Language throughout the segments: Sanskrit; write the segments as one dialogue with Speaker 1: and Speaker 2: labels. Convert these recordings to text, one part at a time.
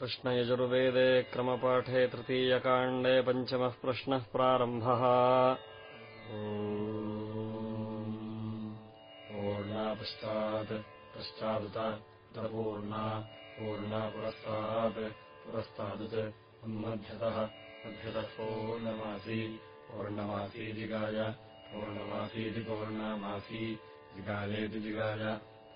Speaker 1: कृष्णयजुर्वेदे क्रमपाठे तृतीयकाण्डे पञ्चमः प्रश्नः प्रारम्भः।
Speaker 2: पूर्णा पश्चात् पश्चादुत पूर्णा पुरस्तात् पुरस्तादुत् उन्मध्यतः मध्यतः पूर्णमासी पूर्णमासी जिगाय पूर्णमासीति पूर्णमासी जिगायेति जिगाय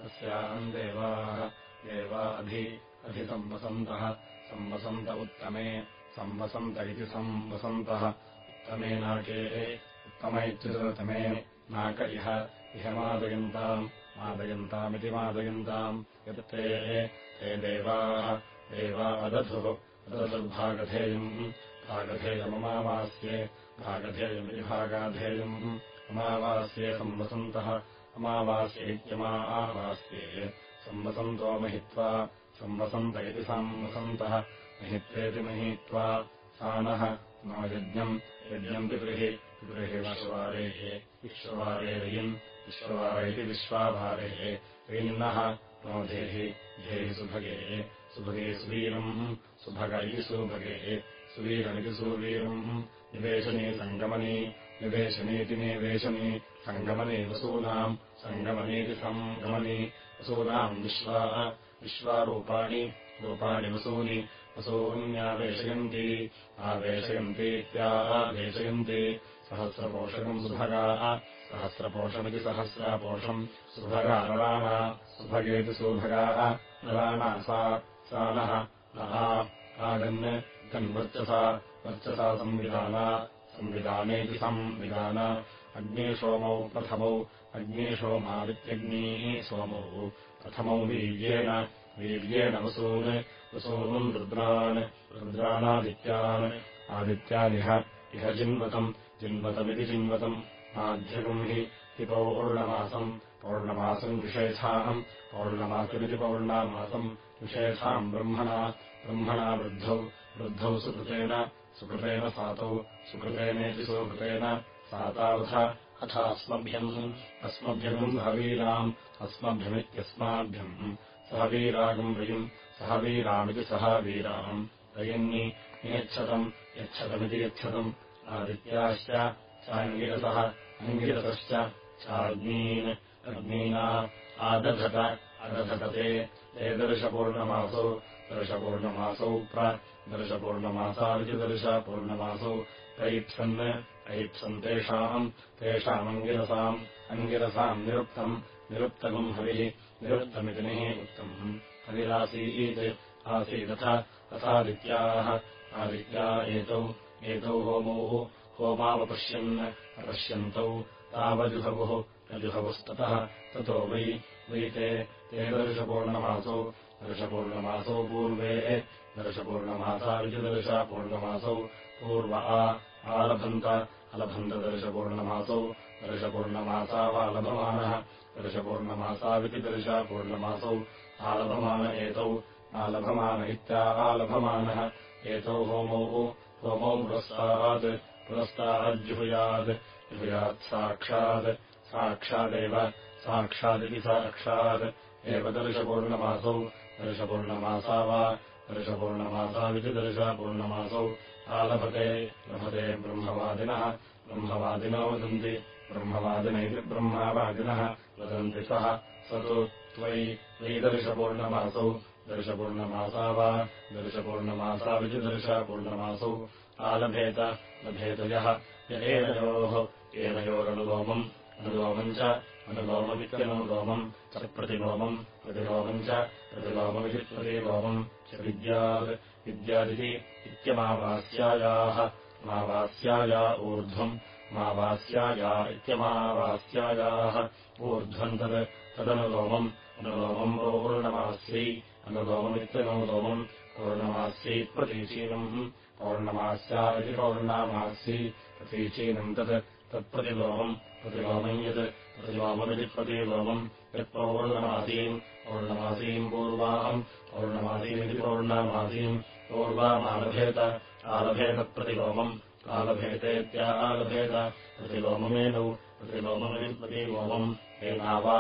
Speaker 2: तस्याम् देवाः देवा अधि अधिसंवसन्तः संवसन्त उत्तमे। संवसन्त इति संवसन्तः। उत्तमे नाके। उत्तम इत्युतमे नाक इह। इह मादयन्ताम्। मादयन्तामिति मादयन्ताम्। यत् ते। ते देवाः। देवा अदधुः अदधुर्भागधेयम् भागधेयममावास्ये भागधेयमिति भागाधेयम्। अमावास्ये संवसन्तः। अमावास्ये इत्यमा आवास्ये। संवसन्तो महित्वा संवसन्त इति संवसन्तः महित्वेति महित्वा सा नः नो यज्ञम्। यज्ञम् पितृः पितृः विश्ववारेः विश्ववारेरयिम्। विश्ववार इति विश्वाभारेः। ऋन्नः नो धेहि धेहि सुभगे। सुभगे सुवीरम् सुभग सुभगे। सुवीरमिति सुवीरम्। निवेशनी सङ्गमनी निवेशनीति निवेशनी। सङ्गमनी वसूनाम् सङ्गमनीति सङ्गमनी। वसूनाम् विश्वा विश्वारूपाणि रूपाणि वसूनि वसून्यावेशयन्ति आवेशयन्तीत्यावेशयन्ति सहस्रपोषकम् सुभगाः सहस्रपोषमिति सहस्रापोषम् सुभगा नराणा सुभगेति सुभगाः नराणा सा सा नः आगन् तन्वर्चसा वर्चसा संविधाना संविधानेति संविधान। अग्निसोमौ प्रथमौ अग्निसोमावित्यग्नीः सोमौ प्रथमौ वीर्येण वीर्येण वसून् वसून् रुद्रान् रुद्राणादित्यान् आदित्यानिह इह जिन्वतम् जिन्वतमिति जिन्वतम्। माध्यकम् हि हि पौर्णमासम् विषेधाम् पौर्णमासमिति पौर्णामासम् विषेधाम् ब्रह्मणा ब्रह्मणा वृद्धौ वृद्धौ सुकृतेन सुकृतेन सातौ सुकृतेनेति सुकृतेन सातावथ अथास्मभ्यम्। अस्मभ्यम् हवीराम्। अस्मभ्यमित्यस्माभ्यम्। सह वीरागम् रयिम् सह वीरामिति सह वीराम्। रयिन्नि नियच्छतम् यच्छतमिति यच्छतम् आदित्याश्च चाङ्गिरसः। अङ्गिरसश्च चाग्नीन्। अग्नीना आदधत। अदधतते। ते दर्शपूर्णमासौ। दर्शपूर्णमासौ प्रदर्शपूर्णमासाविति दर्शपूर्णमासौ। प्रैप्सन् ऐप्सम् तेषाम् तेषामङ्गिरसाम् अङ्गिरसाम् निरुक्तम् निरुक्तकम् हविः निरुक्तमिति निः उक्तम्। हविरासीत् आसीदथ तथादित्याः आदित्या एतौ एतौ होमोः होमावपश्यन् अपश्यन्तौ तावजुहवुः रजुहवुस्ततः ततो वै वै ते ते दर्शपूर्णमासौ दर्शपूर्णमासौ पूर्वे दर्शपूर्णमासाविजदर्शपूर्णमासौ पूर्व आलभन्त अलभन्तदर्शपूर्णमासौ दर्शपूर्णमासावालभमानः दर्शपूर्णमासाविति दर्शपूर्णमासौ आलभमान एतौ। आलभमान इत्यालभमानः एतौ होमौ होमौ पुरस्तात्। पुरस्ताज्जुहुयात् जुहुयात्। साक्षात्। साक्षादेव। साक्षादिति साक्षात्। एव दर्शपूर्णमासौ दर्शपूर्णमासा वा। दर्शपूर्णमासाविति दर्शपूर्णमासौ आलभते लभते ब्रह्मवादिनः ब्रह्मवादिनो वदन्ति ब्रह्मवादिन ब्रह्मवादिनः वदन्ति सः। स तु त्वयि त्वयि दर्शपूर्णमासौ दर्शपूर्णमासा वा दर्शपूर्णमासाविति दर्शपूर्णमासौ आलभेत लभेत यः य एनयोः एनयोरनुलोमम् अनुलोमम् च अनुलोममित्यनुलोमम् च प्रतिलोमम् प्रतिलोमम् च प्रतिलोममिति प्रतिलोमम् च विद्यात् विद्यादिति इत्यमावास्यायाः मावास्याया ऊर्ध्वम् मावास्याया इत्यमावास्यायाः ऊर्ध्वम् तद् तदनुलोमम् अनुलोमम् पौर्णमास्यै अनुलोममित्यनुलोमम् पौर्णमास्यै प्रतीचीनम् पौर्णमास्या इति पौर्णामास्यै प्रतीचीनम् तत् तत्प्रतिलोमम् प्रतिलोमम् यत् प्रतिलोममिति प्रतिलोमम् यत्पौर्णमासीम् पौर्णमासीम् पूर्वाम् पौर्णमासीमिति पौर्णामासीम् पूर्वामालभेत आलभेतप्रतिलोमम् आलभेतेत्यालभेत प्रतिलोममेनौ प्रतिलोममिति प्रतिलोमम् एनावा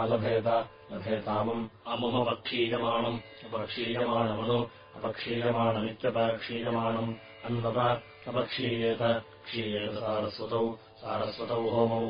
Speaker 2: आलभेत लभेतामम् अमुमपक्षीयमाणम् अपक्षीयमाणमनु अपक्षीयमाणमित्यपक्षीयमाणम् अन्वप अपक्षीयेत क्षीयेत सारस्वतौ सारस्वतौ होमौ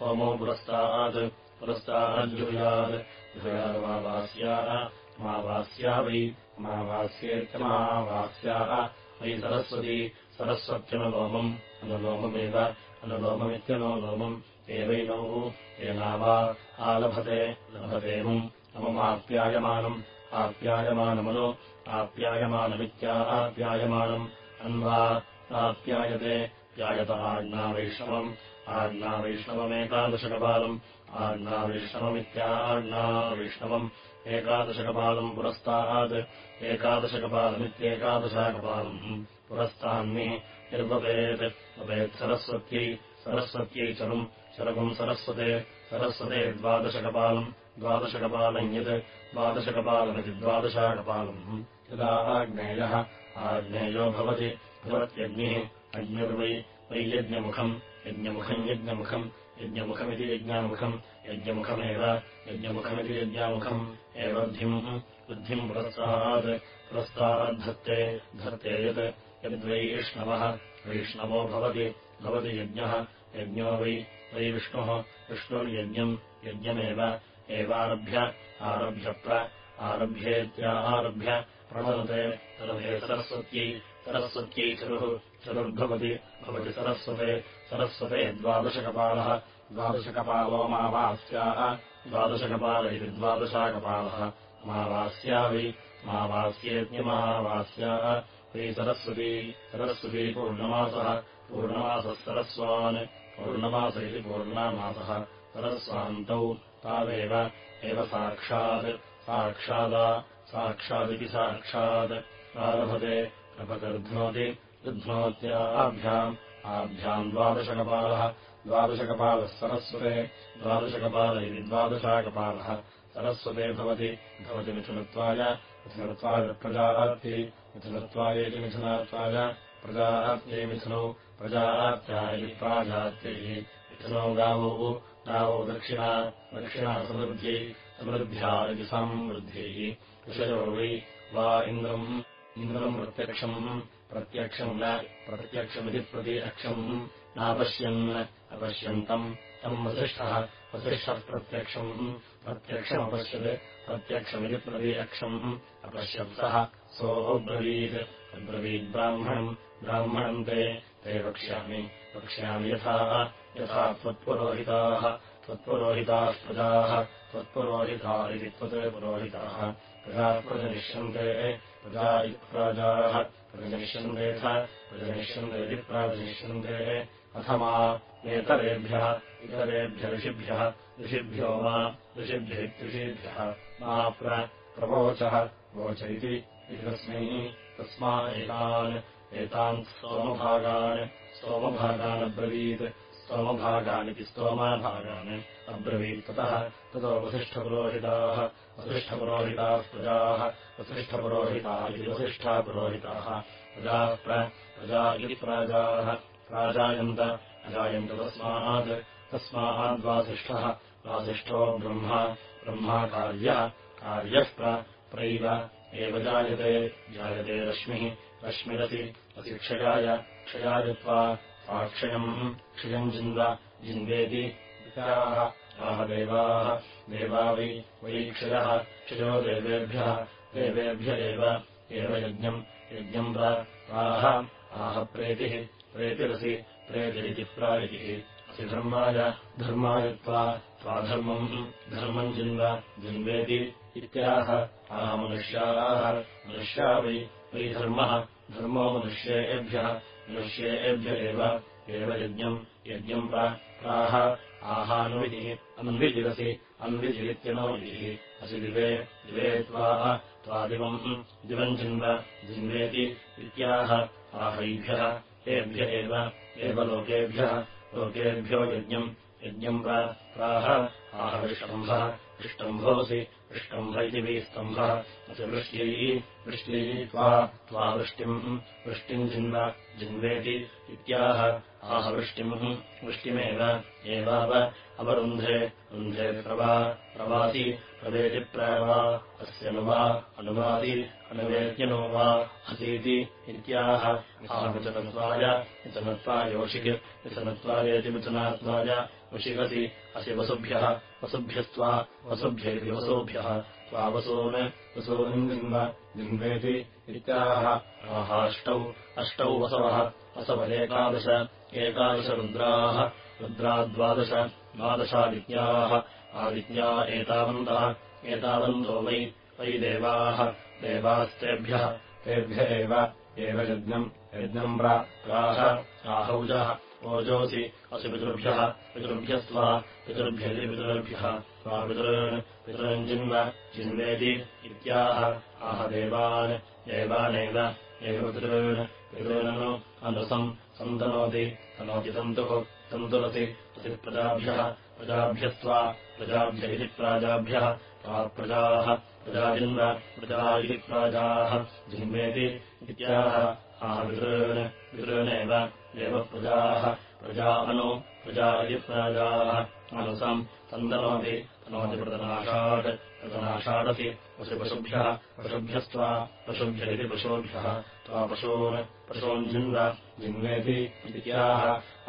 Speaker 2: होमौ पुरस्तात् पुरस्ताज्जुहुयात् जुहुयादमावास्याः अमावास्या वै अमावास्येत्यमावास्याः वै सरस्वती सरस्वत्यनुलोमम्। अनुलोममेव अनुलोममित्यनुलोमम् एवैनौ येनावा आलभते। लभतेमुम् अमुमाप्यायमानम् आप्यायमानमनु। आप्यायमानमित्या आप्यायमानम्। अन्वा आप्यायते। प्यायत आज्ञावैष्णवम् आज्ञावैष्णवमित्याज्ञावैष्णवम् एकादशकपालम् पुरस्तात् एकादशकपालमित्येकादशाकपालम् पुरस्तान्निः निर्वपेत् वपेत् सरस्वत्यै सरस्वत्यै चरुम् चरकुम् सरस्वते सरस्वते द्वादशकपालम् द्वादशकपालम् यत् द्वादशकपालमिति द्वादशाकपालम् यदा आग्नेयः आग्नेयो भवति भवत्यग्निः अग्निर्वै वै यज्ञमुखम् यज्ञमुखम् यज्ञमुखम् यज्ञमुखमिति यज्ञामुखम् यज्ञमुखमेव यज्ञमुखमिति यज्ञामुखम् एव बुद्धिम् बुद्धिम् पुरस्तात् पुरस्ताद्धत्ते धत्ते यत् यद्वैष्णवः वैष्णवो भवति भवति यज्ञः यज्ञो वै वै विष्णुः विष्णुर्यज्ञम् यज्ञमेव एवारभ्य आरभ्यप्र आरभ्येत्या आरभ्य प्रणोदते तदभे सरस्वत्यै सरस्वत्यै चरुः चरुर्भवति भवति सरस्वते सरस्वते द्वादशकपालः द्वादशकपालोमावास्याः द्वादशकपाल इति द्वादशाकपालः अमावास्या वै अमावास्येत्यमावास्याः वै सरस्वती सरस्वती पूर्णमासः पूर्णमासः सरस्वान् पूर्णमास इति पूर्णामासः सरस्वान्तौ तावेव एव साक्षात् साक्षादा साक्षादिति साक्षात् आरभते प्रभगर्ध्नोति ऋध्नोत्याभ्याम् आभ्याम् द्वादशकपालः द्वादशकपालः सरस्वते द्वादशकपाल इति द्वादशाकपालः सरस्वते भवति भवति मिथुनत्वाय मिथुनत्वाय प्रजात्यै मिथुनत्वायेति मिथुनात्वाय प्रजात्यै मिथुनौ प्रजात्या इति प्राजात्यैः मिथुनौ गावौ गावौ दक्षिणा दक्षिणा समृद्ध्यै समृद्ध्या इति समृद्ध्यैः ऋषयो वै वा इन्द्रम् इन्द्रम् प्रत्यक्षम् प्रत्यक्षम् न प्रत्यक्षमिति प्रत्यक्षम् नापश्यन् अपश्यन्तम्। तम् वसिष्ठः वसिष्ठः प्रत्यक्षम् प्रत्यक्षमपश्यत् प्रत्यक्षमिति प्रत्यक्षम् अपश्यत्सः सोऽब्रवीत् अब्रवीद्ब्राह्मणम् ब्राह्मणम् ते ते वक्ष्यामि वक्ष्यामि यथा यथा त्वत्पुरोहिताः त्वत्पुरोहिताः प्रजाः त्वत्पुरोहिता इति त्वत् पुरोहिताः प्रजाः प्रजनिष्यन्ते प्रजा इत्प्राजाः प्रजनिष्यन्तेऽथ प्रजनिष्यन्ते प्राजनिष्यन्ते। अथमा नेतरेभ्यः इतरेभ्य ऋषिभ्यः ऋषिभ्यो वा ऋषिभ्य इत्यृषिभ्यः मा प्रवोचः वोच इति तस्मै तस्मा एतान् एतान् स्तोमभागान् स्तोमभागानब्रवीत् स्तोमभागानिति स्तोमाभागान् अब्रवीत् ततः ततो वसिष्ठपुरोहिताः वसिष्ठपुरोहिताः प्रजाः वसिष्ठपुरोहिताः इति वसिष्ठापुरोहिताः। प्रजाः प्रजा इति प्राजाः। प्राजायन्त अजायन्त तस्मात् तस्माद्वासिष्ठः वासिष्ठो। ब्रह्मा ब्रह्मा कार्यः प्रैव एव जायते। जायते रश्मिः रश्मिरसि असि क्षयाय क्षयायत्वा स्वाक्षयम् क्षयम् जिन्द जिन्देति विचाराः आह देवाः। देवा वै वै क्षयः क्षयो देवेभ्यः देवेभ्य एव यज्ञम् यज्ञम् प्राह आह प्रेतिः प्रेतिरसि प्रेतिरिति प्रायतिः असि धर्माय धर्माय त्वा त्वाधर्मम् धर्मम् जिन्द जिन्वेति इत्याह। आह मनुष्याः मनुष्या वै वै धर्मः मनुष्येभ्यः मनुष्येभ्य एव यज्ञम् यज्ञम् प्राह आहानुविधिः अन्विजिरसि अन्विजिरित्यनोविधिः असि दिवे दिवे त्वा त्वादिवम् दिवम् जिन्व जिन्वेति इत्याह। आहैभ्यः एभ्य एव एव लोकेभ्यः लोकेभ्यो यज्ञम् यज्ञम् प्राह आहविष्टम्भः विष्टम्भोऽसि विष्टम्भ इति स्तम्भः। असि वृष्ट्यै वृष्ट्यै त्वा त्वा वृष्टिम् वृष्टिम् जिन्व जिन्वेति इत्याह। आह वृष्टिम् वृष्टिमेव एवाव अवरुन्धे रुन्धे प्रवा प्रवासि प्रवेति प्रवा अस्यनुवा अनुवादि अनुवेद्यनो वा असीति इत्याह। आहविचनत्वाय विचनत्वायोषिक् विचनत्वायेति विचनात्वाय वशिकसि असि वसुभ्यः वसुभ्यस्त्वा वसुभ्यः त्वावसून् वसून् जिन्व जिन्वेति इत्याह। आहाष्टौ अष्टौ वसवः वसवरेकादश एकादशरुद्राः रुद्राद्वादश द्वादशादित्याः। आदित्या एतावन्तः एतावन्तो वै वै देवाः। देवास्तेभ्यः तेभ्य एव एव यज्ञम् यज्ञम् प्राह आहौजः ओजोऽसि असि पितृभ्यः पितृभ्यस्त्वा पितृभ्यति पितृभ्यः त्वा पितॄन् पितॄन् जिन्व जिन्वेति इत्याह। आह देवान् देवानेव एव पितॄन्। पितॄननु अनुसम् सन्तनोति तनोति तन्तुः तन्तुरसि असि प्रजाभ्यः प्रजाभ्यस्त्वा प्रजाभ्य इति प्राजाभ्यः त्वा प्रजाः प्रजाजिन्व प्रजा इति प्राजाः जिन्वेति इत्याह आह पितॄन् पितॄनेव एव प्रजाः। प्रजा अनु प्रजा इति प्राजाः अनुसम् तन्तनोति तनोति प्रतनाषाट् प्रतनाषाडसि पशुपशुभ्यः पशुभ्यस्त्वा पशुभ्य इति पशुभ्यः। त्वा पशून् जिन्व जिन्वेति इत्याह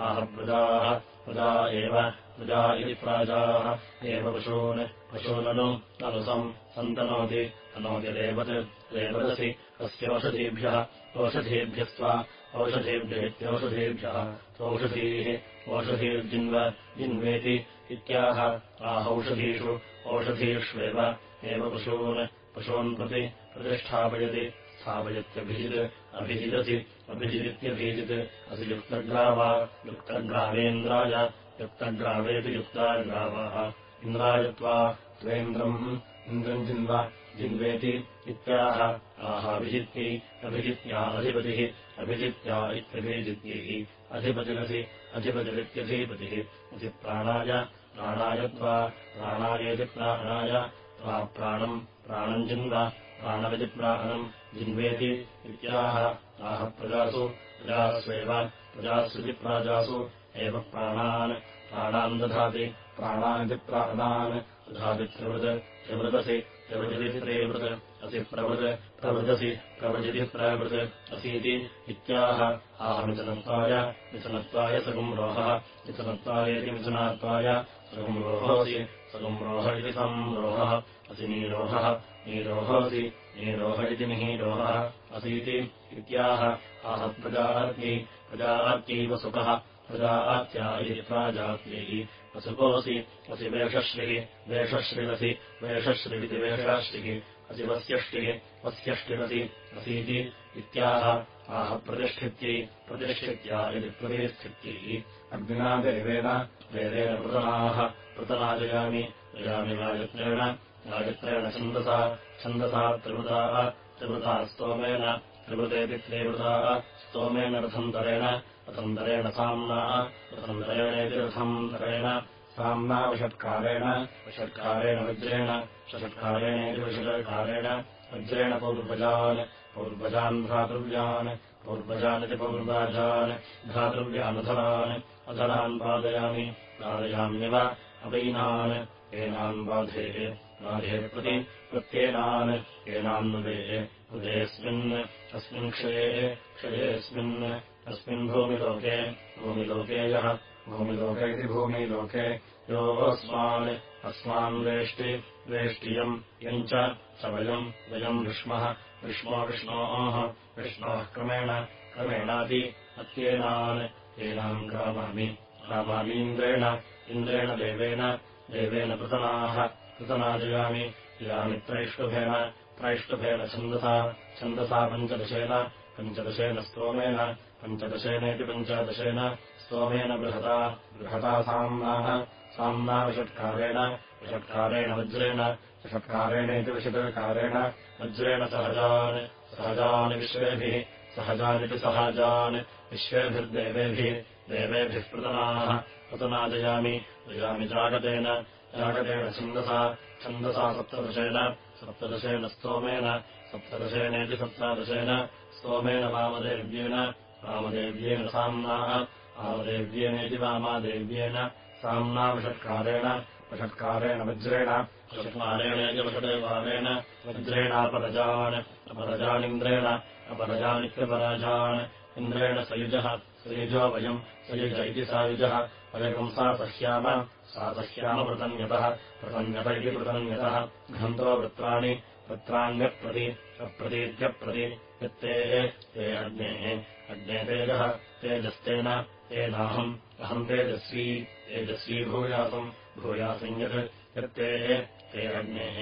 Speaker 2: आह प्रजाः प्रजा एव प्रजा इति प्राजाः। एव पशून् पशूननु अनुसम् सन्तनोति तनोति रेवत् रेवदसि अस्य औषधीभ्यः ओषधीभ्यस्त्वा औषधेभ्य इत्यौषधेभ्यः त्वौषधीः ओषधीर्जिन्व जिन्वेति इत्याह आहौषधीषु ओषधीष्वेव एव पशून् पशून् प्रति प्रतिष्ठापयति स्थापयत्यभिजित् अभिजिदसि अभिजिदित्यभिजित् असि युक्तग्रावा युक्तग्रावेन्द्राय युक्तग्रावेति युक्ताग्रावाः इन्द्राय त्वा त्वेन्द्रम् इन्द्रम् जिन्व जिन्वेति इत्याह आहाभिजित्यै अभिजित्या अधिपतिः अभिजित्या इत्यभिजित्यैः अधिपतिरसि अधिपतिरित्यधिपतिः असि प्राणाय प्राणाय त्वा प्राणायेति प्राणाय त्वा प्राणम् प्राणम् जिन्व प्राणमिति प्राणम् जिन्वेति इत्याह। आह प्रजासु प्रजास्वेव प्रजास्विति प्राजासु एव प्राणान् प्राणान् दधाति प्राणानिति प्राणान् दधाति त्रिवृत् त्रिवृदसि त्रिवृजति त्रिवृत् असि प्रवृत् प्रवृदसि प्रवृजति प्रवृत् असीति इत्याह। आहमिथनत्वाय मिथनत्वाय सगुम्रोहः मिथनत्वायेति मिथुनात्वाय सगुम्रोहोऽसि सगुम्रोह इति संरोहः असि नीरोहः नीरोहोऽसि नीरोह इति मिहीरोहः असीति इत्याह। आह प्रजात्यै प्रजात्यै वसुकः प्रजात्या इति प्राजात्यै वसुकोऽसि असि वेषश्रिः वेषश्रिरसि वेषश्रिरिति वेषाश्रिः असि वस्यष्टिः वस्यष्टिरसि असीति इत्याह आह प्रतिष्ठित्यै प्रतिष्ठित्या इति प्रतिष्ठित्यै। अग्निना देवेन वेदेन पृतनाः पृतनाजयामि जयामि राजत्रेण राजत्रेण छन्दसा छन्दसा त्रिवृताः त्रिवृताः स्तोमेन त्रिवृतेति त्रिवृताः स्तोमेन रथन्तरेण रथन्तरेण साम्नाः रथन्तरेणेति रथन्तरेण साम्ना वषट्कारेण वषट्कारेण वज्रेण षषट्कारेणेति वषट्कारेण वज्रेण पौर्वजान् पौर्वजान् भ्रातृव्यान् पौर्वजानिति पौर्वाजान् भ्रातृव्यानधरान् अधरान् पादयामि पादयाम्यव अवैनान् एनान् बाधेः बाधे प्रति प्रत्येनान् एनान्नुदेः हृदेऽस्मिन् अस्मिन् क्षये क्षयेऽस्मिन् अस्मिन् भूमिलोके यः भूमिलोक इति भूमिलोके योऽस्मान् अस्मान् वेष्टि वेष्टियम् यम् च स वयम् वयम् विष्मः विष्मो विष्णोः विष्णोः क्रमेण क्रमेणापि अत्येनान् एनाम् ग्रामामि ग्रामामीन्द्रेण इन्द्रेण देवेन देवेन पृतनाः पृतनाजयामि जयामि त्रैष्टुभेन त्रैष्टुभेन छन्दसा छन्दसा पञ्चदशेन पञ्चदशेन स्तोमेन पञ्चदशेनेति पञ्चदशेन स्तोमेन बृहता बृहता साम्नाः साम्ना विषट्कारेण विषट्कारेण वज्रेण विषट्कारेणेति विषट्कारेण वज्रेण सहजान् सहजान् विश्वेभिः सहजानिति सहजान् विश्वेभिर्देवेभिः देवेभिः पृतनाः पृतनाजयामि जयामि जागतेन जागतेन छन्दसा छन्दसा सप्तदशेन सप्तदशेन स्तोमेन सप्तदशेनेति सप्तादशेन स्तोमेन वामदेव्येन वामदेव्येन साम्नाः आमदेव्येनेति वामादेव्येन साम्ना वषत्कारेण वषत्कारेण वज्रेण वषत्कारेणेति वषदेवारेण वज्रेणापरजान् अपरजानिन्द्रेण अपरजानित्यपराजान् इन्द्रेण सयुजः सयुजो वयम् सयुज इति सायुजः वयकम् सा सह्याम सा सह्यामवृतन्यतः पृतन्यत इति पृतन्यतः घ्नन्तो वृत्राणि वृत्राण्यप्रति अप्रतीत्यप्रति यत्तेः ते अग्नेः अग्ने तेजः तेजस्तेन तेनाहम् अहम् तेजस्वी तेजस्वी भूयासम् यत् यत्तेः ते अग्नेः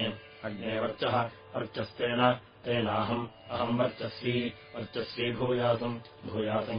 Speaker 2: अग्ने वर्चः वर्चस्तेन तेनाहम् अहम् वर्चस्वी भूयासम्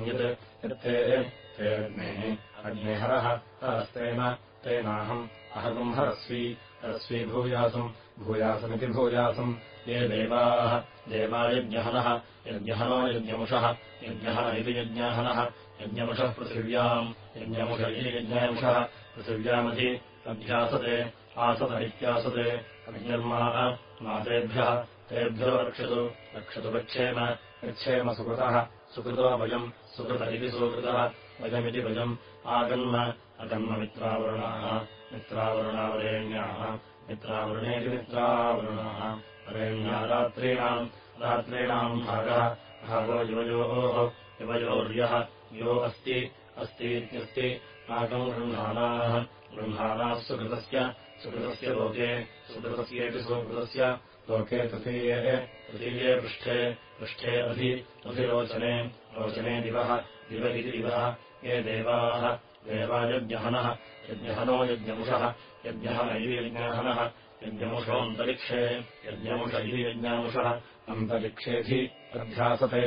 Speaker 2: यत् यत्तेः ते अग्नेः अग्नेहरः हरस्तेन तेनाहम् अहगम् हरस्वी हरस्वी भूयासम् भूयासमिति भूयासम् ये देवाः देवायज्ञहनः यज्ञहनो यज्ञमुषः यज्ञहन इति यज्ञाहनः यज्ञमुषः पृथिव्याम् यज्ञमुष इति यज्ञांशः पृथिव्यामधि अभ्यासते आसत इत्यासते। अग्निर्माः मातेभ्यः तेभ्यो रक्षतु रक्षतु गच्छेम गच्छेम सुकृतः सुकृतो वयम् सुकृत इति सुकृतः वयमिति वयम् आगन्म अगन्म मित्रावरुणाः मित्रावरुणावरेण्याः मित्रावरुणेति मित्रावरुणाः। वरेण्या रात्रीणाम् रात्रीणाम् भागः भागो युवयोः युवयोर्यः यो अस्ति अस्तीत्यस्ति नाकम् गृह्णानाः। गृह्णानाः सुकृतस्य सुकृतस्य लोके सुकृतस्येति सुकृतस्य लोके तृतीये तृतीये पृष्ठे पृष्ठे अधि अधिरोचने रोचने दिवः दिव इति दिवः ये देवाः देवायज्ञहनः यज्ञहनो यज्ञमुषः इति यज्ञाहनः यज्ञमुषोऽन्तरिक्षे यज्ञमुष इति यज्ञामुषः अन्तरिक्षेधि अध्यासते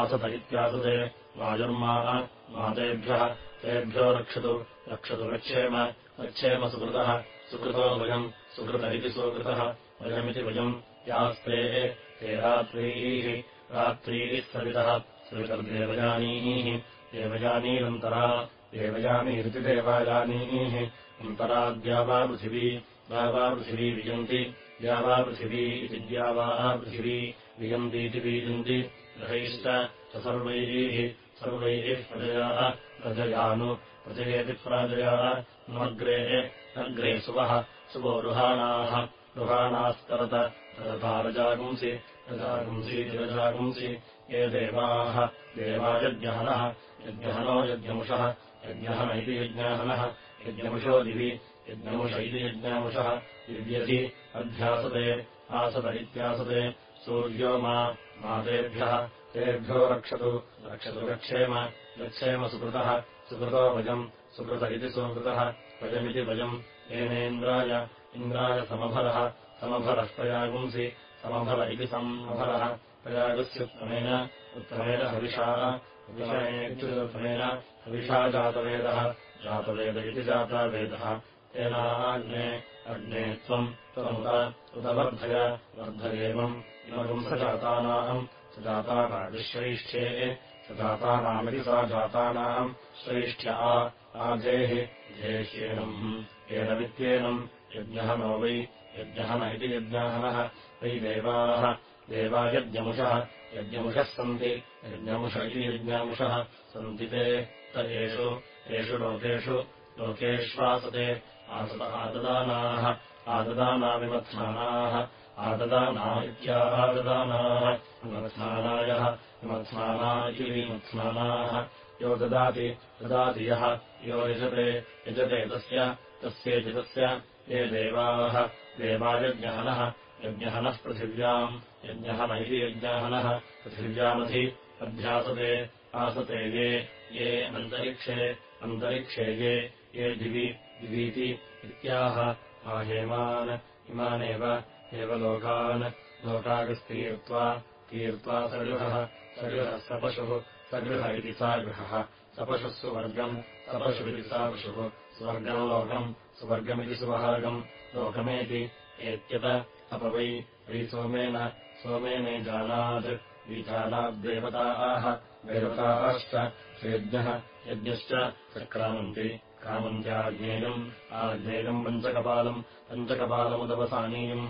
Speaker 2: आसत इत्यासते वायुर्माः मातेभ्यः तेभ्यो रक्षतु रक्षतु गच्छेम गच्छेम सुकृतः सुकृतो वयम् सुकृत इति सुकृतः वयमिति वयम् यास्ते ते रात्रीः रात्रीः सवितः सवितर्देवजानीः देवजानीरन्तरा देवजानीरिति देवाजानीः अन्तराद्यावा पृथिवी? द्यावा पृथिवी विजन्ति? द्यावा पृथिवी इति द्यावा पृथिवी? विजन्तीति बीजन्ति ग्रहैश्च स सर्वैः। सर्वैः प्रजयाः। प्रजयानु। प्रजयेति प्राजयाः। नग्रे अग्रे सुवः सुवो। रुहाणाः रुहाणास्तरत। तरतारजागुंसि रजागुंसीति रजागुंसि। ये देवाः। देवायज्ञहनः यज्ञहनो यज्ञमुषः यज्ञहन इति यज्ञाहनः यज्ञमुषो दिवि यज्ञमुष इति यज्ञामुषः दिव्यधि अध्यासते आसत इत्यासते सूर्यो मा मातेभ्यः तेभ्यो रक्षतु रक्षतु गच्छेम गच्छेम सुकृतः सुकृतो वयम् सुकृत इति सुकृतः वयमिति वयम् येनेन्द्राय इन्द्राय समभरः समभरः प्रयागुंसि समभर इति समभरः प्रयागस्युत्तमेन उत्तमेन हविषाः हविषयेत्युत्तमेन हविषा जातवेदः जातवेद इति जातावेदः। तेनाग्ने अग्ने त्वम् त्वमुत उदवर्धय वर्धयेवम् इमगुम् स जातानाम्। स जातानाविश्रैष्ठ्ये स जातानामिति सा जातानाम्। श्रैष्ठ्या आजेः जेह्येनम्। एनमित्येनम् यज्ञः नो वै यज्ञहन इति यज्ञाहनः। वै देवाः देवायज्ञमुषः यज्ञमुषः सन्ति। यज्ञमुष इति यज्ञामुषः सन्ति ते। त एषु एषु लोकेषु लोकेष्वासते। आसत आददानाः आददानाविमत्स्नानाः आददाना इत्याददानाः विमत्स्नानायः विमत्स्नाना इति विमत्स्नानाः यो ददाति ददाति यः यो यजते यजते तस्य तस्येजितस्य ये देवाः यज्ञहनः पृथिव्याम् यज्ञहन इति यज्ञाहनः पृथिव्यामधि अध्यासते आसते ये ये अन्तरिक्षे अन्तरिक्षे ये ये दिवि दिवीति इत्याह। आहेमान् इमानेव एव लोकान् लोकागस्तीर्त्वा तीर्त्वा सगृहः सगृहः सपशुः सगृह इति सा गृहः। सपशुः सुवर्गम् सपशुरिति सा पशुः। स्वर्गम् लोकम् सुवर्गमिति सुवर्गम् लोकमेति एत्यत अपवै वै सोमेन सोमेने जानात् विजानाद्देवताः देवताश्च यज्ञः यज्ञश्च क्रामन्ति क्रामन्त्याज्ञेयम् आज्ञेयम् पञ्चकपालम् पञ्चकपालमुदवसानीयम्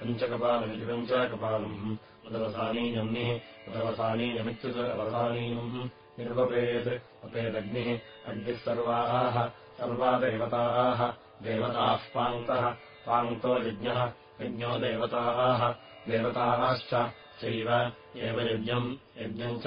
Speaker 2: पञ्चकपालमिति पञ्चकपालम् उदवसानीयम्निः उदवसानीयमित्युदवसानीयम् निरुपपेत् उपेदग्निः अग्निः सर्वाः सर्वा देवताः पान्तः पान्तो यज्ञः यज्ञो देवताः देवताश्च चैव एव यज्ञम्। यज्ञम्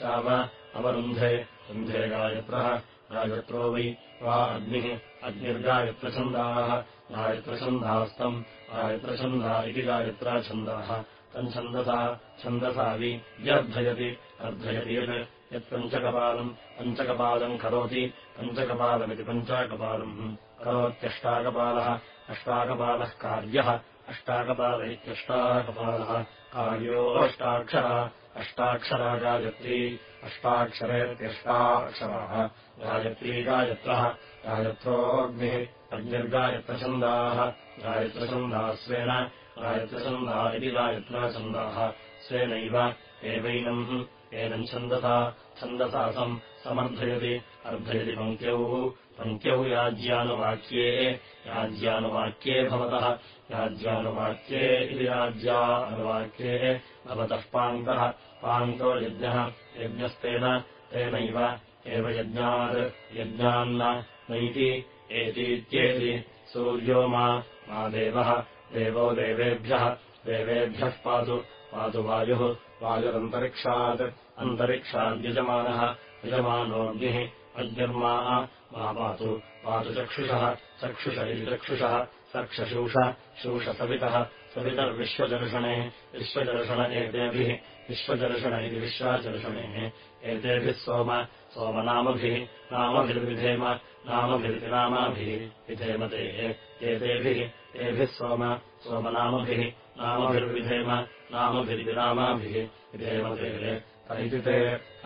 Speaker 2: चाव अवरुन्धे रुन्धे गायत्रः गायत्रो वै वा अग्निः अग्निर्गायत्रछन्दाः गायत्रछन्दास्तम् गायत्रछन्दा इति गायत्राछन्दाः। तम् छन्दसा छन्दसा वि व्यर्धयति अर्धयति यत् यत्पञ्चकपालम् पञ्चकपालम् करोति पञ्चकपालमिति पञ्चाकपालम्। करोत्यष्टाकपालः अष्टाकपालः कार्यः अष्टाकपाल इत्यष्टाकपालः कार्यो अष्टाक्षरः अष्टाक्षरा गायत्री अष्टाक्षरेत्यष्टाक्षराः। गायत्री गायत्रः गायत्रोऽग्निः अग्निर्गायत्रछन्दाः गायत्रछन्दाः स्वेन गायत्रछन्दा इति गायत्राछन्दाः स्वेनैव एवैनम् एनम् छन्दसा छन्दसा सम् समर्थयति अर्धयति पङ्क्त्यौः पङ्क्त्यौ याज्यानुवाक्ये याज्यानुवाक्ये भवतः याज्यानुवाक्ये इति याज्यानुवाक्ये भवतः पान्तः पान्तो यज्ञः यज्ञस्तेन तेनैव एव यज्ञात् यज्ञान्न नैति एतीत्येति सूर्यो मा देवः देवो देवेभ्यः देवेभ्यः पातु पातु वायुः वायुरन्तरिक्षात् अन्तरिक्षाद्यजमानः यजमानोऽग्निः अग्निर्मा मा पातु पातु चक्षुषः चक्षुष इति चक्षुषः सक्षशूष शूषसवितः सवितर्विश्वदर्शने विश्वदर्शन एतेभिः विश्वदर्शन इति विश्वाचर्षणेः एतेभिः सोम सोमनामभिः नामभिर्विधेम नामभिरिति नामाभिः विधेम ते एतेभिः तेभिः सोम सोमनामभिः नामभिर्विधेम नामभिरिति नामाभिः विधेम ते तरिति ते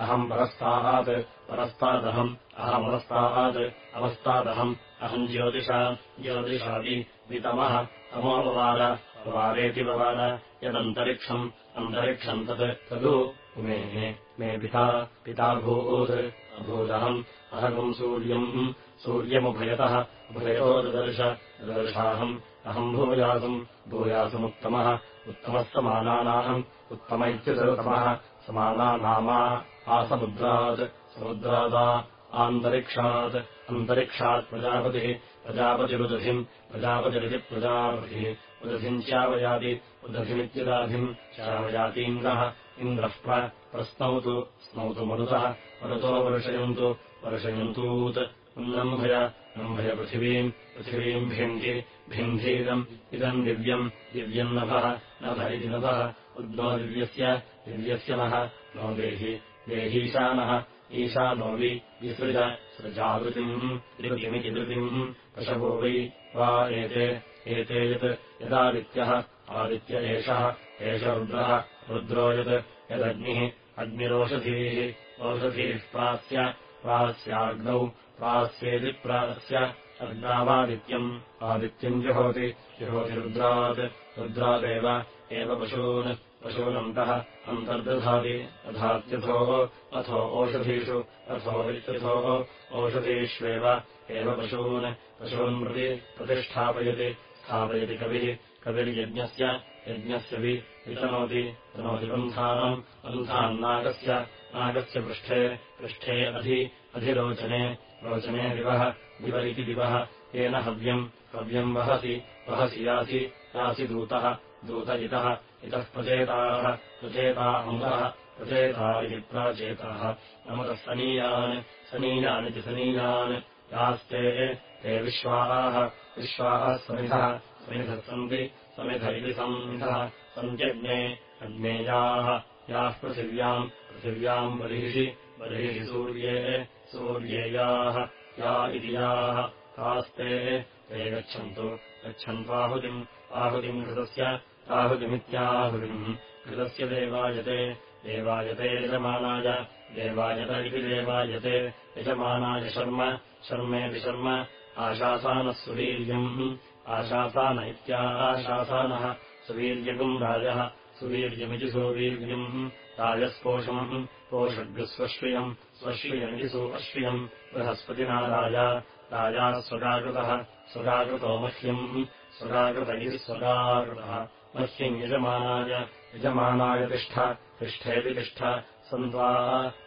Speaker 2: अहम् परस्तात् परस्तादहम् अहमवस्तात् अवस्तादहम् अहम् ज्योतिषा ज्योतिषादि वितमः तमोपवार अपवारेति भवान यदन्तरिक्षम् अन्तरिक्षम् तत् तदु मे मे पिता पिताभूत् अभूदहम् अहगम् सूर्यम् सूर्यमुभयतः उभयतो ददर्श ददर्शाहम् अहम् भूयासम् भूयासमुत्तमः उत्तमः समानानाहम् उत्तम इत्युतमः समानानामा आसमुद्रात् समुद्रादा आन्तरिक्षात् अन्तरिक्षात् प्रजापतिः प्रजापतिरुदधिम् प्रजापतिरिति प्रजापतिः उदधिम् चावयाति उदधिमित्युदाधिम् चावयातीन्द्रः इन्द्रः प्रस्तौतु स्मौतु मरुतः मरुतो वर्षयन्तु वर्षयन्तूत् उल्लम्भय लम्भय पृथिवीम् पृथिवीम् भिन्धि भिन्धीरम् इदम् दिव्यम् दिव्यम् नभः नभ इति नभः उद्नो दिव्यस्य दिव्यस्य नः नो देहि देहीशानः ईशानो वि विसृज सृजावृतिम् ऋतिमिति धृतिम् पशवो वै वा एते एते यत् यदादित्यः आदित्य एषः एष रुद्रः रुद्रो यत् यदग्निः अग्निरोषधीः ओषधीः प्रास्य प्रास्याग्नौ प्रास्येति प्रास्य अग्नावादित्यम् आदित्यम् जुहोति जुहोति रुद्रात् रुद्रादेव एव पशून् पशूनन्तः अन्तर्दधाति। दधात्यथोः अथो ओषधीषु अथो वित्यथोः ओषधीष्वेव एव पशून्। पशून् प्रति प्रतिष्ठापयति स्थापयति कविः। कविर्यज्ञस्य यज्ञस्य वि वितनोति। तनोति पन्थानाम् पन्थान्नागस्य नागस्य पृष्ठे पृष्ठे अधि अधिरोचने। रोचने दिवः दिव इति दिवः। येन हव्यम् हव्यम् वहसि वहसि यासि यासि दूतः दूत इतः इतः प्रचेताः प्रचेता अमुतः प्रचेता इति प्राचेताः। अमुतः सनीयान् सनीयानिति सनीयान्। यास्ते ते विश्वाः विश्वाः समिधः समिधः सन्ति समिध इति संमिधः सन्त्यग्ने अग्नेयाः याः। पृथिव्याम् पृथिव्याम् बर्हिषि बर्हिषि सूर्ये सूर्येयाः या। इति याः। तास्ते ते गच्छन्तु गच्छन्त्वाहुतिम् आहुतिम् घृतस्य आहुतिमित्याहुतिम्। घृतस्य देवायते देवायते यजमानाय देवायत इति देवायते। यजमानाय शर्म शर्मेति शर्म आशासानः सुवीर्यम्। आशासान इत्याशासानः सुवीर्यगम् राजः सुवीर्यमिति सुवीर्यम्। राजस्पोषमम् पोषग्स्वश्रियम् स्वश्रियमिति सुअश्रियम् बृहस्पतिना राजा राजा स्वगाकृतः स्वगाकृतो मह्यम्। स्वगाकृत इति स्वगाकृतः मह्यम् यजमानाय यजमानाय तिष्ठ तिष्ठेति तिष्ठ स सन्त्वा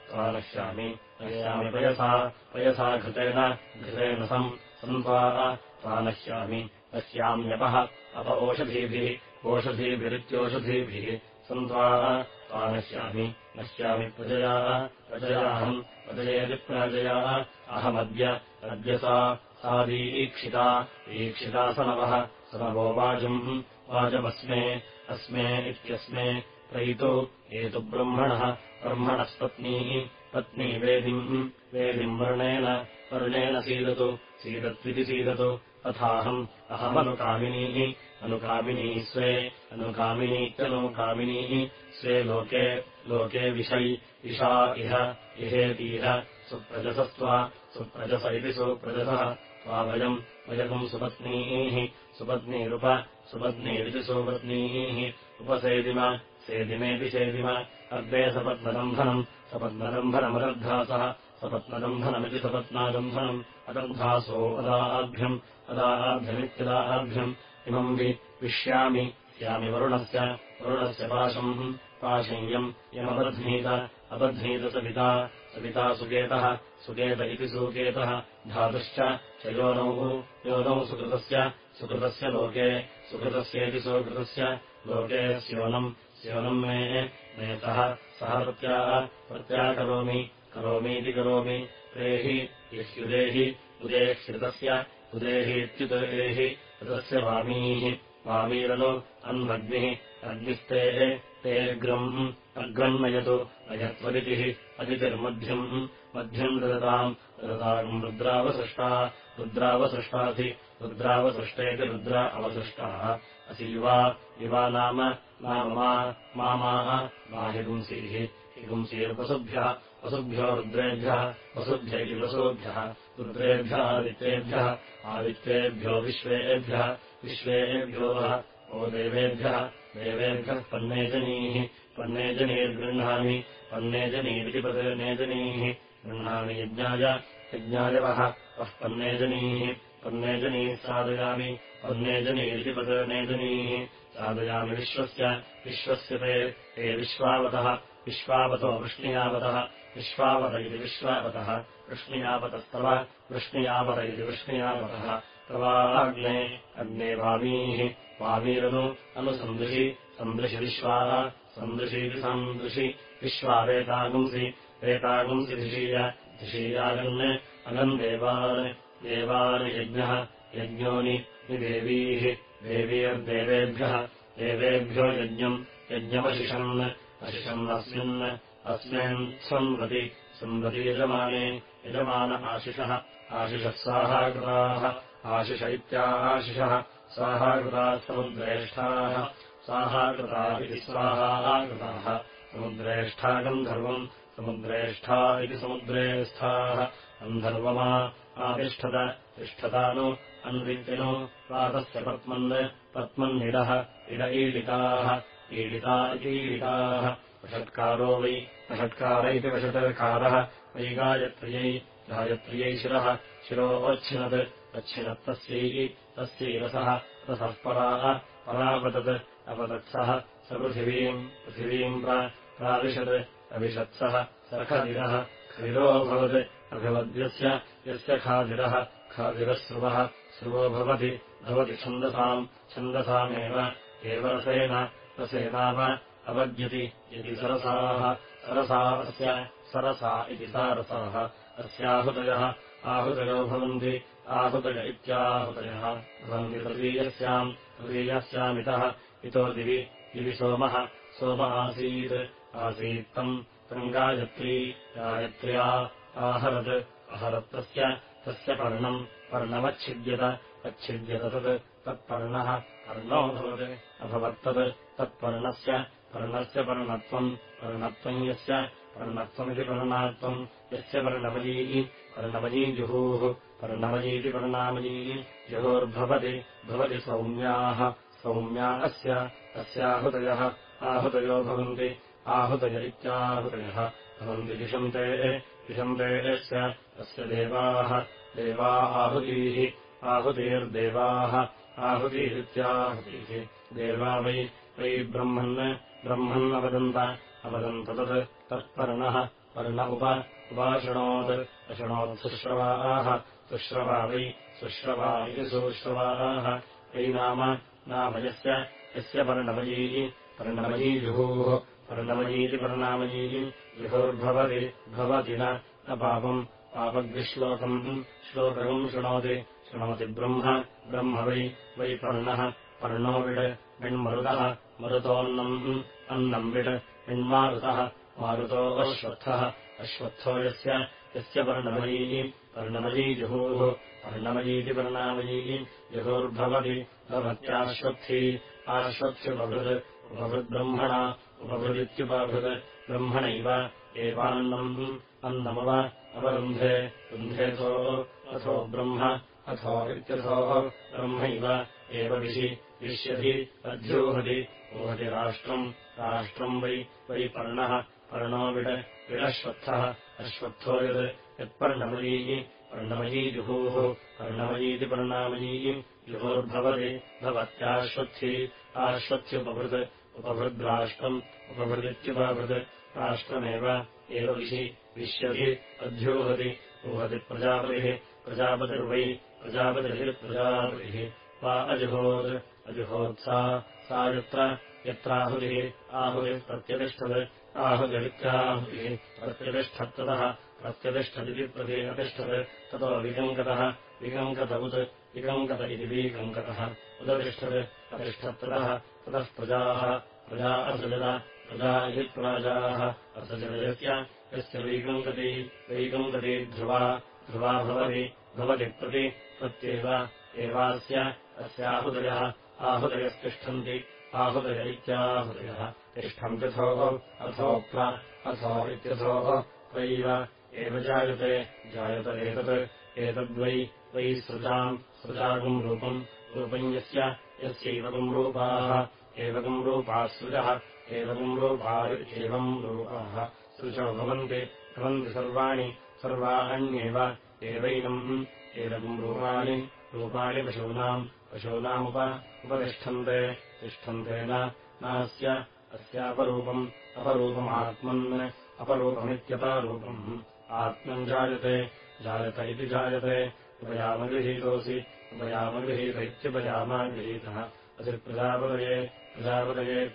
Speaker 2: त्वा नश्यामि पयसा पयसा घृतेन घृतेन सम् सन्त्वा त्वा नश्यामि नश्याम्यपः अप ओषधीभिः ओषधीभिरित्योषधीभिः सन्त्वा त्वा नश्यामि प्रजया प्रजयाहम् प्रजयेतिप्रजया अहमद्य अद्य सा सा दीक्षिता ईक्षिता सनवः सनवो वाजम् वाजमस्मे अस्मे इत्यस्मे प्रयितु एतु ब्रह्मणः ब्रह्मणस्पत्नीः पत्नी वेदिम् वेदिम् वर्णेन वर्णेन सीदतु सीदत्विति सीदतु। तथाहम् अहमनुकामिनीः अनुकामिनी स्वे अनुकामिनीत्यनुकामिनीः स्वे लोके लोके विषै इषा इह इहेतीह सुप्रजसस्त्वा सुप्रजस इति सुप्रजसः वयम् वयम् सुपत्नीः। सुपत्नीरुप सुपत्नीरिति सुपत्नीः। उपसेदिम सेदिमेति सेदिम। अर्धे सपत्नदम्भनम् सपत्नदम्भनमदर्धासः। सपत्नदम्भनमिति सपत्नादम्भनम्। अदर्धासो अदाभ्यम् अदाभ्यमित्यदाभ्यम्। इमम् वि विश्यामि यामि वरुणस्य वरुणस्य पाशम् पाशय्यम् यमबध्नीत अबध्नीत सविता। सविता सुकेतः सुकेत इति सुकेतः। धातुश्च च योनौ योनौ सुकृतस्य। सुकृतस्य लोके सुकृतस्येति सुकृतस्य। लोके स्योनम् स्योनम् मे नेतः सः। प्रत्या प्रत्याकरोमि करोमीति करोमि। प्रेहि यह्युदेहि उदेह्यतस्य उदेहीत्युदेः ऋतस्य वामीः वामीरनु अन्वग्निः अग्निस्तेः ते अग्रम् अग्रन्नयतु अयत्वदितिः अदितिर्मध्यम् मध्यम् ददताम् ददताम् रुद्रावसृष्टा रुद्रावसृष्टाधि रुद्रावसृष्टेति रुद्रा अवसृष्टाः। असि युवा युवा नाम मा मामाः माहिपुंसीः हिपुंसीर्वसुभ्यः वसुभ्यो रुद्रेभ्यः वसुभ्य वसुभ्यः रुद्रेभ्यः आदित्येभ्यः आदित्येभ्यो विश्वेभ्यः विश्वेभ्यो वः ओ देवेभ्यः देवेभ्यः पन्नेजनीः पन्नेजनीर्गृह्णामि पन्नेजनीरिति पदनेजनीः गृह्णामि यज्ञाय यज्ञाय वः वः पन्नेजनीः पन्नेजनीः साधयामि पन्नेजनीरिति पदनेजनीः साधयामि विश्वस्य विश्वस्य ते ते विश्वावतः विश्वावतो वृष्णियावतः विश्वावत इति विश्वावतः वृष्णियावतस्तव वृष्णियावत इति वृष्णियावतः तवाग्ने अग्ने वामीः वामीरनु अनुसन्दृशि सन्दृशि विश्वाः सन्दृशीति सन्दृशि विश्वावेतागुंसि वेतागुंसि धिषीय धिषीयागन् अगम् देवान् देवान् यज्ञः यज्ञोनि निदेवीः देवीर्देवेभ्यः देवेभ्यो यज्ञम् यज्ञमशिषन् अशिषन्नस्मिन् अस्मिन् संवति संवति यजमाने यजमान आशिषः आशिषः साहाकृताः आशिष इत्याशिषः साहाकृताः समुद्रेष्ठाः। साहाकृता इति स्वाहाकृताः समुद्रेष्ठा गन्धर्वम् समुद्रेष्ठा इति समुद्रेष्ठाः गन्धर्वमा आतिष्ठत तिष्ठतानु अन्वित्यनु प्रातस्य पत्मन् पत्मन्निडः इड ईडिताः। ईडिता इतीडिताः वषट्कारो वै वषट्कार इति वषट्कारः वै गायत्र्यै गायत्र्यै शिरः। शिरोच्छिनत् अच्छिनत्तस्यै तस्यै रसः रसः पराः परापतत् अपतत्सः स पृथिवीम् पृथिवीम् प्राविशत् अविशत्सः स खदिरः खदिरोऽभवत् अभवद्यस्य यस्य खादिरः खादिरः स्रुवः भवति भवति छन्दसाम् छन्दसामेव एव रसेन रसेनाव अवद्यति यदि सरसाः सरसा अस्य सरसा इति सा रसाः अस्याहुतयः आहुतयो भवन्ति आहुतय इत्याहुतयः भवन्ति तृतीयस्याम् तृतीयस्यामितः। इतो दिवि दिवि सोमः। सोम आसीत्। आसीत्तम्। तम् गायत्री गायत्र्या आहरत्। अहरत्तस्य तस्य पर्णम्। पर्णमच्छिद्यत। अच्छिद्यत तत्। तत्पर्णः। पर्णोऽभवत् अभवत्तत् तत्पर्णस्य। पर्णस्य पर्णत्वम्। पर्णत्वम् यस्य पर्णत्वमिति पर्णात्वम् यस्य पर्णमयी पर्णमयी जुहूः पर्णमयीति पर्णामयी जुहोर्भवति भवति सौम्याः। सौम्या अस्य अस्याहुतयः आहुतयो भवन्ति। आहुतय इत्याहुतयः भवन्ति दिशन्ते दिशन्ते यस्य अस्य देवाः। देवा आहुतीः। आहुतिर्देवाः। आहुतिरित्याहुतिः। देवा वै वै ब्रह्मन् ब्रह्मन्नवदन्त अवदन्त तत् तत्पर्णः पर्ण उप उपाशृणोत् अशृणोत् सुश्रवाः। सुश्रवा वै सुश्रवा इति सुश्रवाः। वै नाम नाम यस्य जुहुः पर्णमयीति पर्णामयी जुहुर्भवति भवति न पापम् पापग्विश्लोकम् श्लोकम् शृणोति शृणोति ब्रह्म ब्रह्म वै वै पर्णः पर्णो विड् विण्मरुतः मरुतोऽन्नम् अन्नम् विड् विण्मारुतः मारुतो अश्वत्थः। अश्वत्थो यस्य यस्य पर्णमयी पर्णमयी जुहुः पर्णमयीति पर्णामयी जुहुर्भवति भवत्याश्वत्थी। आश्वत्थ्युपभृत् उपभृद्ब्रह्मणा उपभृदित्युपभृत् ब्रह्मणैव। एवान्नम् अन्नमव अवरुन्धे रुन्धेथो अथो ब्रह्म अथो इत्यथो ब्रह्मैव। एव विशि विश्यधि अध्यूहति ऊहति राष्ट्रम् राष्ट्रम् वै वै पर्णः पर्णो विड विडश्वत्थः अश्वत्थो यत् यत्पर्णमयी पर्णमयी जुहुः पर्णमयीति पर्णामयी जुहुर्भवति भवत्याश्वत्थी आश्वत्थ्युपभृत् उपभृद्राष्ट्रम् उपभृदित्युपभृत् राष्ट्रमेव एव विशि विश्यधि अध्यूहति ऊहति प्रजापतिः प्रजापतिर्वै प्रजापतिर्प्रजापतिः वा अजुहोत् अजुहोत्सा सा यत्र यत्राहुतिः आहुतिः प्रत्यतिष्ठत् आहुतिरित्याहुतिः प्रत्यतिष्ठत्ततः प्रत्यतिष्ठदिति प्रति अतिष्ठत् ततो विकङ्कतः विकङ्कत उत् विकङ्कत इति विकङ्कतः उदतिष्ठत् अतिष्ठत्ततः ततः प्रजाः प्रजा असृजत प्रजा इति प्राजाः असृजदस्य यस्य वैकङ्कती वैकङ्कती ध्रुवा ध्रुवा भवति भवति प्रति प्रत्येव एवास्य अस्याहुदयः आहुदयस्तिष्ठन्ति आहुदय इत्याहुदयः तिष्ठन्त्यथोः अथोप्र अथो इत्यथोः त्वयैव एव जायते जायत एतत्। एतद्वै वै सृजाम् सृजागम् रूपम्। रूपम् यस्य यस्यैवकम् रूपाः। एवकम् रूपाः सृजः एवकम् रूपा एवम् रूपाः। सृजो भवन्ति भवन्ति सर्वाणि सर्वाण्येव एवैनम् एवकम् रूपाणि रूपाणि पशूनाम्। पशूनामुप उपतिष्ठन्ते तिष्ठन्ते नास्य अस्यापरूपम् अपरूपमात्मन् अपरूपमित्यपारूपम्। आत्मम् जायते जायत इति जायते उपयामगृहीतोऽसि उपयामगृहीत इत्युपयामागृहीतः असि प्रजापतये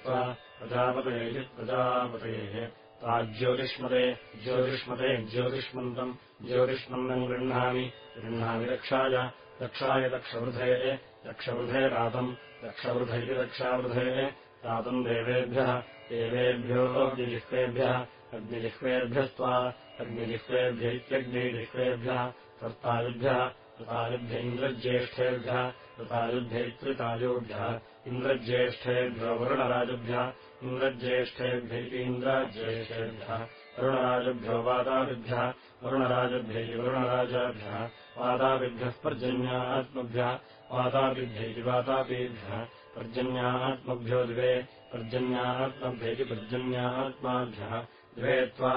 Speaker 2: त्वा प्रजापतये इति प्रजापतयेः। ताज्योतिष्मते ज्योतिष्मते ज्योतिष्मन्तम् ज्योतिष्मन्दम् गृह्णामि गृह्णामि रक्षाय रक्षाय दक्षवृधे दक्षवृधे रातम् दक्षवृध इति रक्षावृधे रातम् देवेभ्यः देवेभ्यो अग्निजिह्वेभ्यः अग्निजिह्वेभ्यस्त्वा अग्निजिह्वेभ्य इत्यग्निजिह्वेभ्यः कर्तायुभ्यः कृतायुभ्य इन्द्रज्येष्ठेभ्यः कृतायुभ्य इत्रितायुभ्यः इन्द्रज्येष्ठेभ्यो वरुणराजभ्यः इन्द्रज्येष्ठेभ्य इन्द्रज्येष्ठेभ्यः वरुणराजभ्यो वातादिभ्यः वरुणराजभ्यै वरुणराजाभ्यः वातादिभ्यः पर्जन्यात्मभ्यः वातादिभ्यै वातापीभ्यः पर्जन्यात्मभ्यो द्वे पर्जन्यात्मभ्यैति पर्जन्यात्माभ्यः। द्वे त्वा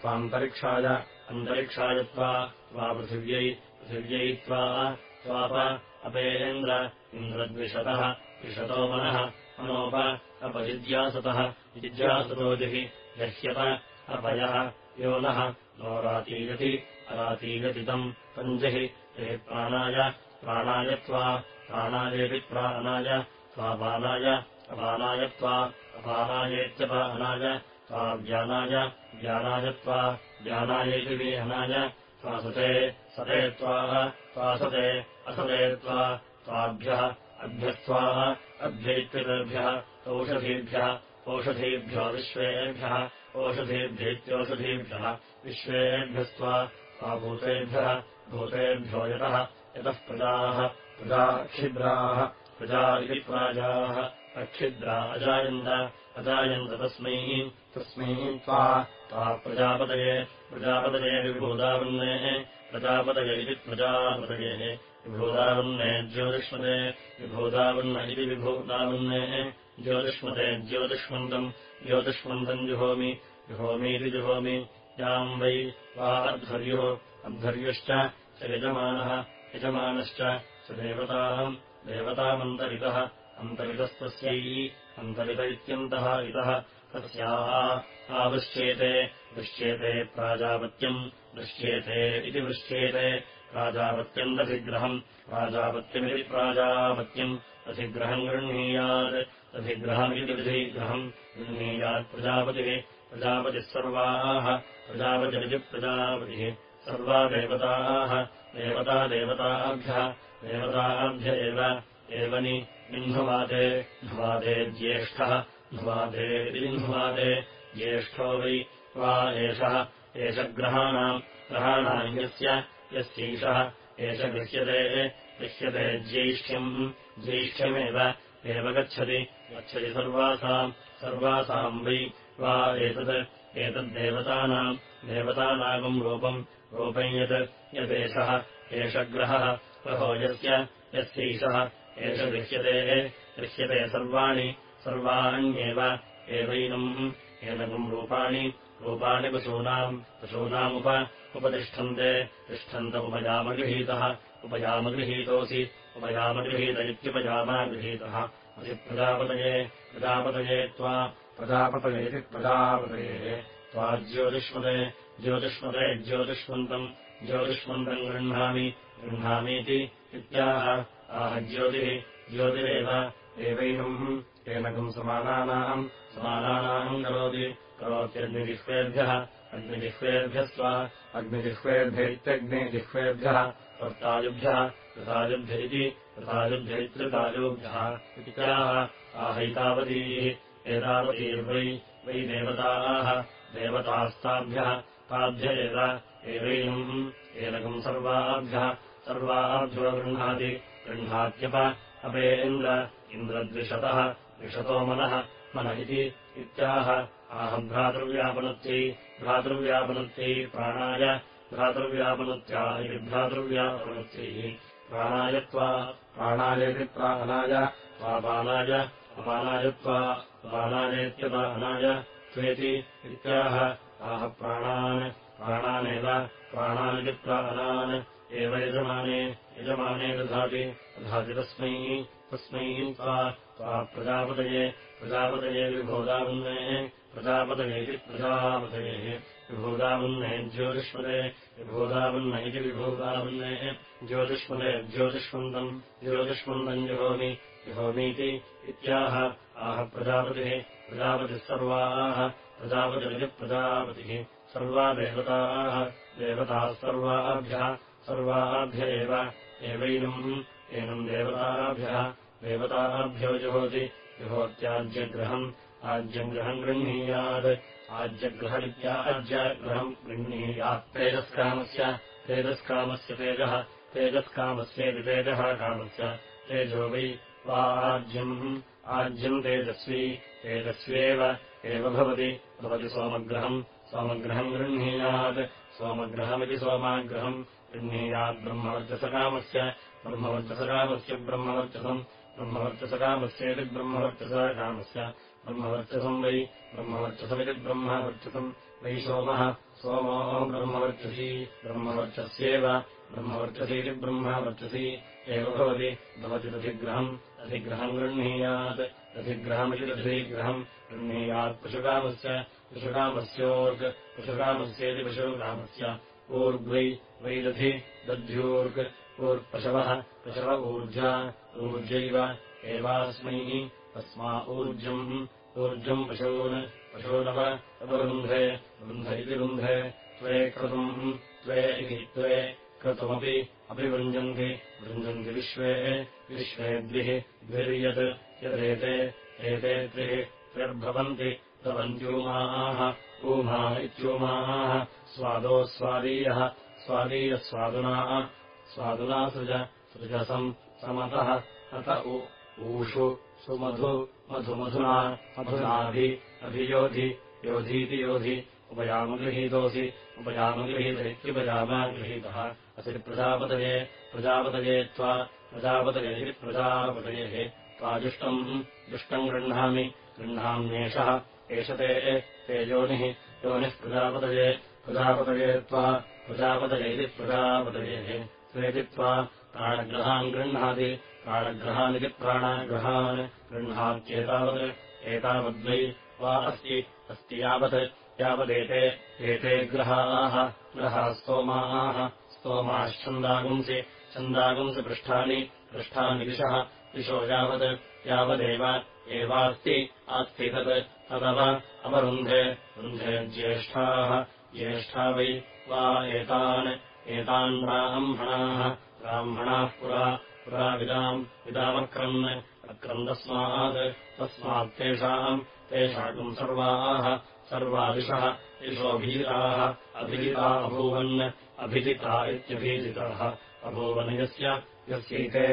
Speaker 2: त्वान्तरिक्षाय अन्तरिक्षाय त्वा त्वा पृथिव्यै पृथिव्यै त्वा त्वाप अपेन्द्र इन्द्रद्विषतः द्विषतो मनः मनोप अपजिज्ञासतः जिज्ञासतोजिः जह्यत अपयः योनः नो रातीगति अरातीगतितम् पञ्जिः ते प्राणाय प्राणाय त्वा प्राणायेति प्राणाय त्वापानाय अपानाय त्वा अपानायेत्यपानाय त्वाव्यानाय ज्ञानाय त्वा ज्ञानायेति विहनाय त्वासते सते त्वा त्वासते असते त्वा त्वाभ्यः अभ्यस्त्वाः अभ्यैत्यभ्यः ओषधीभ्यः ओषधीभ्यो विश्वेभ्यः ओषधीभ्यैत्योषधीभ्यः विश्वेभ्यस्त्वा त्वाभूतेभ्यः भूतेभ्यो यतः यतः प्रजाः प्रजा क्षिद्राः प्रजा इति प्राजाः अक्षिद्रा अजायन्त अजायन्त तस्मै तस्मै त्वा प्रजापतये प्रजापतये विभूदावन्नेः प्रजापतय इति प्रजापतयेः विभूदावन्ने ज्योतिष्मते विभूदावन्न इति विभूदावन्नेः ज्योतिष्मते ज्योतिष्मन्तम् ज्योतिष्मन्तम् जुहोमि जुहोमीति जुहोमि याम् वै वा अध्वर्युः अध्वर्युश्च स यजमानः यजमानश्च स देवताम् देवतामन्तरितः अन्तरितस्तस्यै अन्तरित इत्यन्तः इतः तस्याः आवृश्येते दृश्येते प्राजापत्यम् दृश्येते इति वृश्येते प्राजापत्यम् दधिग्रहम् प्राजापत्यमिति प्राजापत्यम् अधिग्रहम् गृह्णीयात् अधिग्रहमिति विधिग्रहम् गृह्णीयात् प्रजापतिः प्रजापतिः सर्वाः प्रजापतिरिति प्रजापतिः सर्वा देवताः देवता देवताभ्यः देवताभ्य एव निह्नुवाते ध्रुवादे ज्येष्ठः ध्रुवादे इन्ध्रुवादे ज्येष्ठो वै वा एषः एष ग्रहाणाम् ग्रहाणाम् यस्य यस्यैषः एष गृह्यते गृह्यते ज्यैष्ठ्यम् ज्यैष्ठ्यमेव एव गच्छति गच्छति सर्वासाम् सर्वासाम् वै वा एतत् एतद्देवतानाम् देवतानागम् रूपम् रूपम् यत् यदेषः एष ग्रहः ग्रहो यस्य यस्यैषः एष गृह्यते गृह्यते सर्वाणि सर्वाण्येव एवैनम् एनकम् रूपाणि रूपाणि पशूनाम् पशूनामुप उपतिष्ठन्ते तिष्ठन्त उपयामगृहीतः उपयामगृहीतोऽसि उपयामगृहीत इत्युपयामागृहीतः असि प्रजापतये प्रजापतये त्वा प्रजापतयेति प्रजापतये त्वा ज्योतिष्मते ज्योतिष्मते ज्योतिष्मन्तम् ज्योतिष्मन्तम् गृह्णामि गृह्णामीति इत्याह। आह ज्योतिः ज्योतिरेव एवैनम् एनकम् समानानाम् समानानाम् करोति। करोत्यग्निजिह्वेभ्यः अग्निजिह्वेभ्यः स्वा अग्निजिह्वेभ्य इत्यग्निजिह्वेभ्यः कर्तायुभ्यः कृतायुभ्य इति इत्याह आहैतावतीः एतावतीर्वै वै देवताः देवतास्ताभ्यः ताभ्य एव एवैनम् एनकम् सर्वाभ्यः सर्वाभ्यो गृह्णाति गृह्णात्यप अपेन्द्र इन्द्रद्विषतः द्विषतो मनः मन इति इत्याह। आहम् भ्रातृव्यापनत्यै भ्रातृव्यापनत्यै प्राणाय भ्रातृव्यापनत्या इति भ्रातृव्यापनत्यैः प्राणाय त्वा प्राणायेति प्राणाय त्वापानाय अपानाय त्वा अपानायेत्यपानाय त्वेति इत्याह। आह प्राणान् प्राणानेव प्राणानिति प्राणान् एव यजमाने यजमाने दधाति दधाति तस्मै तस्मै त्वा त्वा प्रजापतये प्रजापतये विभोदावन्नेः प्रजापतयेति प्रजापतयेः विभोदावन्ने ज्योतिष्मते विभोदावन्न इति विभोदावन्नेः ज्योतिष्मते ज्योतिष्मन्तम् ज्योतिष्मन्तम् जुहोमि जुहोमीति इत्याह आह प्रजापतिः प्रजापतिः सर्वाः प्रजापतिरिति प्रजापतिः सर्वा देवताः देवताः सर्वाभ्यः सर्वाभ्य एव एवैनम् एनम् देवताभ्यः देवताभ्यो जुहोति जुहोत्याज्यग्रहम् आज्यम् ग्रहम् गृह्णीयात् आज्यग्रहमित्याज्यग्रहम् गृह्णीयात् तेजस्कामस्य तेजस्कामस्य तेजः तेजस्कामस्येति तेजः कामस्य तेजो वै वा आज्यम् आज्यम् तेजस्वी तेजस्व्येव एव भवति भवति सोमग्रहम् सोमग्रहम् गृह्णीयात्। सोमग्रहमिति सोमाग्रहम्। गृह्णीयात् ब्रह्मवर्चसकामस्य ब्रह्मवर्चसकामस्य ब्रह्मवर्चसम्। ब्रह्मवर्चसकामस्येति ब्रह्मवर्चसकामस्य। ब्रह्मवर्चसम् वै ब्रह्मवर्चसमिति ब्रह्मवर्चसम्। वै सोमः सोमो ब्रह्मवर्चसी ब्रह्मवर्चस्येव। ब्रह्मवर्चसीति ब्रह्मवर्चसी एव भवति। भवति दधिग्रहम् दधिग्रहम् गृह्णीयात्। दधिग्रहमिति दधिग्रहम् गृह्णीयात् पशुकामस्य पशुकामस्योर्ग् पशुकामस्येति पशुकामस्य ऊर्ग्वै वै दधि दध्यूर्ग् ऊर्पशवः पशव ऊर्जा ऊर्जैव एवास्मै तस्मा ऊर्जम् ऊर्जम् पशून् पशूनव अपरुन्धे रुन्ध इति रुन्धे त्वे क्रतुम् त्वे इति त्वे क्रतुमपि अपि वृञ्जन्ति विश्वे विश्वे द्विः द्विर्यत् यदेते एते त्रिः त्रिर्भवन्ति भवन्त्यूमाः ऊमा इत्यूमाः स्वादोस्वादीयः स्वादीयस्वादुना स्वादुना सृज सृजसम् समतः अत ऊषु सुमधु मधुमधुना मधुनाभि अभियोधि योधीति योधि उपयामगृहीतोऽसि उपयामगृहीत इत्युपयामागृहीतः असि प्रजापतये प्रजापतये त्वा प्रजापतये प्रजापतयेः त्वाजुष्टम् दुष्टम् गृह्णामि गृह्णाम्येषः एष ते ते योनिः योनिः प्रजापतये प्रजापतये त्वा प्रजापतयेः त्वेति त्वा प्राणग्रहान् गृह्णाति प्राणग्रहानिति प्राणाग्रहान् गृह्णात्येतावत् एतावद्वै वा अस्ति अस्ति यावत् यावदेते एते ग्रहाः ग्रहाः स्तोमाः स्तोमाश्छन्दागुंसि छन्दागुंसि पृष्ठानि पृष्ठानि दिशः दिशो यावत् यावदेव एवास्ति आस्ति तत् तदव अवरुन्धे रुन्धे ज्येष्ठाः ज्येष्ठा वै वा एतान् एतान् ब्राह्मणाः ब्राह्मणाः पुरा पुरा विदाम् विदामक्रन् अक्रम् तस्मात् तस्मात् तेषाम् तेषाम् सर्वाः सर्वादिशः दिशोऽभीताः अभिजिता अभूवन् अभिजिता इत्यभिजिताः अभूवन् यस्य यस्यैते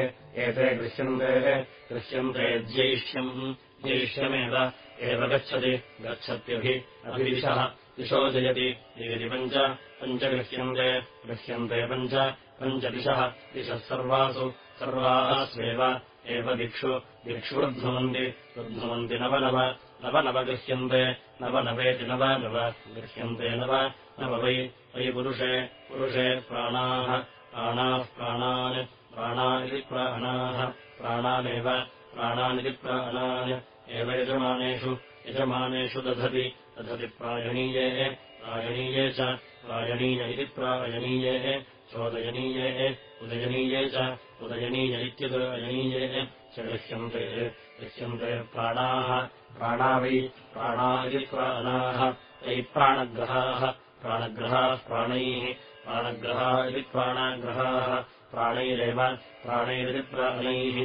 Speaker 2: एते गृह्यन्ते गृह्यन्ते ज्यैष्यम् ज्यैष्यमेव एव गच्छति गच्छत्यभि अभिदिशः। दिशो जयति यदि पञ्च पञ्च गृह्यन्ते पञ्च पञ्चदिशः। दिशः सर्वासु सर्वास्वेव एव दिक्षु। दिक्षु रुध्नुवन्ति रुध्नुवन्ति नव नव। नव नव गृह्यन्ते नव नवेति नव नव। गृह्यन्ते नव नव वै वै पुरुषे पुरुषे प्राणाः प्राणाः प्राणान् प्राणा इति प्राणाः प्राणानेव प्राणानिति प्राणान् एव यजमानेषु यजमानेषु दधति दधति प्रायणीये प्रायणीये च प्रायणीय इति प्रायणीये चोदयनीये उदयनीये च उदयनीय इत्युदयनीये च गृह्यन्ते प्राणाः प्राणा वै प्राणा इति प्राणाः वै प्राणग्रहाः प्राणग्रहाः प्राणैः प्राणग्रहा इति प्राणाग्रहाः प्राणैरेव प्राणैरिति प्राणैः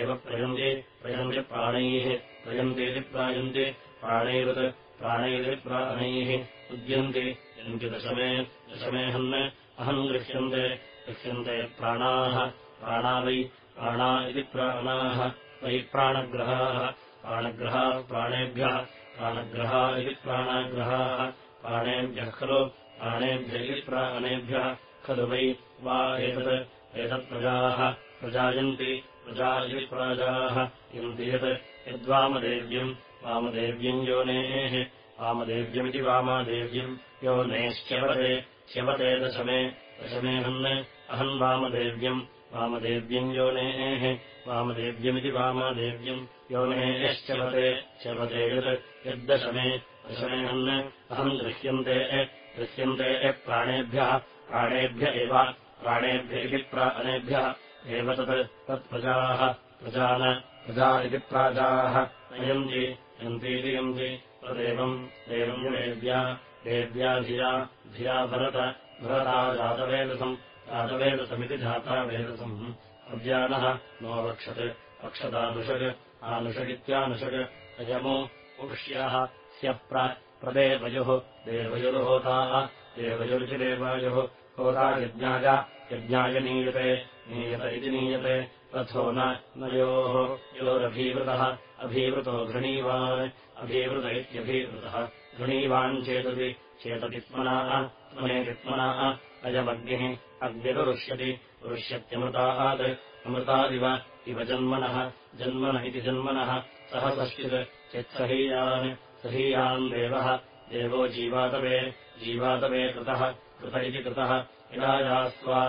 Speaker 2: एव प्रयन्ति प्रयन्ति प्राणैः प्रयन्तीति प्रायन्ति प्राणैरुत् प्राणैरिति प्राणैः उद्यन्ति यन्ति दशमे दशमेऽहन् अहम् गृह्यन्ते गृह्यन्ते प्राणाः प्राणा वै प्राणा इति प्राणाः वै प्राणग्रहाः प्राणग्रहाः प्राणेभ्यः प्राणग्रहा इति प्राणाग्रहाः प्राणेभ्यः खलु इति प्राणेभ्यः खलु वै वा एतत् एतत्प्रजाः प्रजायन्ति प्रजा इति प्राजाः यन्ति यत् यद्वामदेव्यम् वामदेव्यम् योनेः वामदेव्यमिति वामादेव्यम् योनेश्च्यवते च्यवते दशमे दशमेऽहन् अहम् वामदेव्यम् वामदेव्यम् योनेः वामदेव्यमिति वामादेव्यम् योनेश्चवते च्यवते यत् यद्दशमे दशमेऽहन् अहम् गृह्यन्ते गृह्यन्ते प्राणेभ्यः प्राणेभ्य एव प्राणेभ्य इति प्राणेभ्यः एव तत् तत्प्रजाः प्रजा न प्रजा इति प्राजाः। नयन्ति यन्तीति यन्ति तदेवम् देवम् देव्या देव्या धिया धिया भरत भरता जातवेदसम् जातवेदसमिति जातावेदसम् अव्यानः नो रक्षत् रक्षतानुषक् आनुषगित्यानुषक् अयमो पुष्याः ह्यप्र प्रदेवयोः देवयुर्होताः देवयुरिति देवायुः होता यज्ञाय नीयते नीयत इति नीयते रथो न योः योरभीवृतः अभीवृतो घृणीवान् अभीवृत इत्यभीवृतः घृणीवान् चेतति चेतति त्मनाः त्मनेतित्मनाः अयमग्निः अग्निरुष्यति रुष्यत्यमृतात् अमृतादिव इव जन्मनः जन्मन इति जन्मनः सह कश्चित् चित्सहीयान् सहीयान् देवः। देवो जीवातवे जीवातवे कृतः कृत इति कृतः। इडायास्त्वा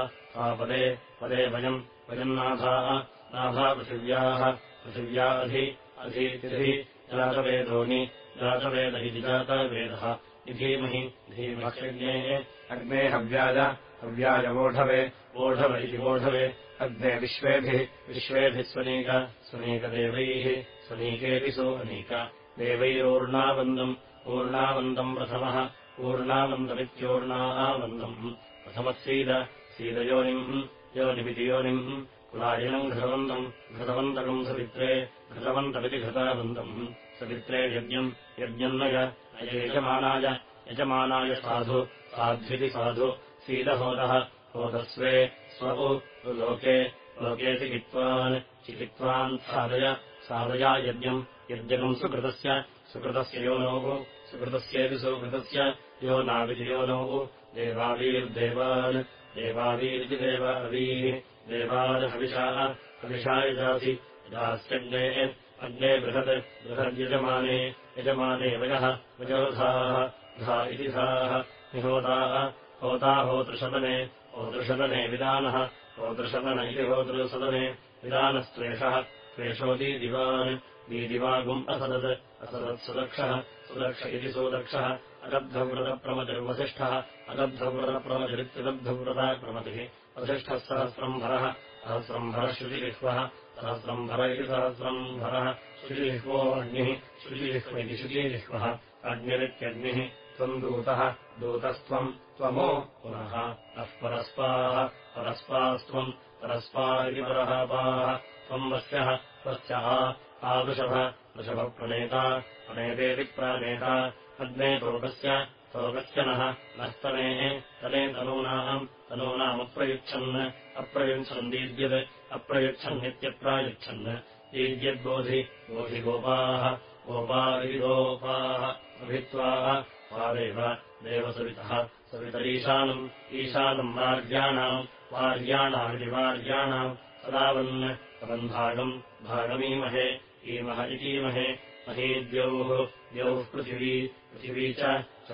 Speaker 2: पदे पदे वयम् वयम् नाथाः नाथा पृथिव्याः पृथिव्या अधि अधीतिः जातवेदोनि जातवेद इति जातवेदः इधीमहि धीमह्यग्नेः अग्ने हव्याय हव्याय वोढवे वोढव इति वोढवे अग्ने विश्वेभिः विश्वेभिः स्वनीक स्वनीकदेवैः स्वनीकेति सो अनीक देवैरोर्णावन्दम् ऊर्णावन्दम् प्रथमः ऊर्णावन्दमित्योर्णावन्दम् प्रथमः सीद सीदयोनिम् योनिमिति योनिम् कुलायिनम् घृतवन्तम् घृतवन्तकम् सवित्रे घृतवन्तमिति घृतावन्तम् सवित्रे यज्ञम् यज्ञम् नय अययजमानाय यजमानाय साधु साध्विति साधु सीदहोदः होदस्वे स्वौ लोके लोके चिकित्वान् चिकित्वान् साधय साधया यज्ञम् यज्ञकम् सुकृतस्य सुकृतस्य योनोः सुकृतस्येति सुकृतस्य यो नाविति योनोः देवावीर्देवान् देवावीरिति देवावीः देवादहविषाः हविषा यजासि। यजास्यग्ने अग्ने बृहत् बृहद्यजमाने यजमाने वयः वयोधाः धा इति धाः निहोताः होता होतृशतने होतृशतने विदानः होतृशतन इति होतृसदने विदानस्त्वेषः त्वेषो दीदिवान्। दीदिवागुम् असदत्। असदत्सुदक्षः सुदक्ष। इति सुदक्षः। अगद्धव्रतप्रमतिर्वसिष्ठः अगद्धव्रतप्रमतिरित्यगद्धव्रताप्रमतिः वसिष्ठः सहस्रम्भरः। सहस्रम्भरः श्रुतिजिह्वः सहस्रम्भर इति सहस्रम्भरः। शुचिजिह्वो अग्निः। शुचिजिह्व इति शुचिजिह्वः अग्निरित्यग्निः। त्वम् दूतः। दूतस्त्वम् त्वमो पुनः। नः परस्पाः। परस्पास्त्वम् परस्पा इति परःपाः त्वम् वस्यः स्वस्य आदृशभ वृषभप्रणेता प्रणेतेति प्राणेता अग्ने तोकस्य नः नस्तनेः तने तनूनाम् तनूनामप्रयुच्छन् अप्रयुच्छन् दीद्यत् अप्रयुच्छन्नित्यप्रायुच्छन् दीद्यद्बोधि बोधि गोपाः गोपा इति गोपाः अभित्वाः वादेव देवसवितः सवितरीशानम् ईशानम् वार्याणाम् वार्याणामिति वार्याणाम् तवन्भागम् भागमीमहे ईमः इतीमहे महीद्यौः द्यौः पृथिवी पृथिवी च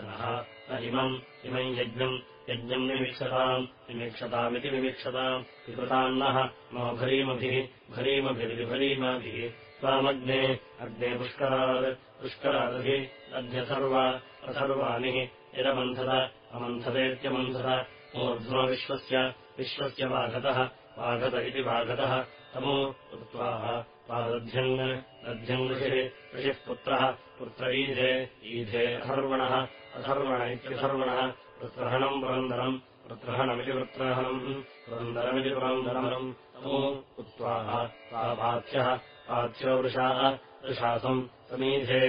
Speaker 2: नः न इमम् इमम् यज्ञम् यज्ञम् निमीक्षताम् निमीक्षतामिति विमीक्षताम् विकृतान्नः मम भरीमभिः भरीमभिर्विभरीमाभिः त्वामग्ने अग्ने पुष्करात् पुष्करादभिः अध्यथर्वा अथर्वाणिः यदमन्थत अमन्थतेत्यमन्थत मूर्ध्वविश्वस्य विश्वस्य वाघतः वाघत इति वाघतः तमो उक्त्वा पादध्यन् दध्यन् ऋषिः पुत्रः पुत्र ईधे ईधे अथर्वणः अथर्वण इत्यथर्वणः वृत्रहणम् पुरन्दरम् वृत्रहणमिति वृत्रहणम् पुरन्दरमिति पुरन्दरम्। तमो उक्त्वा पाथ्यः पाथ्यो वृषाः वृषासम् समीधे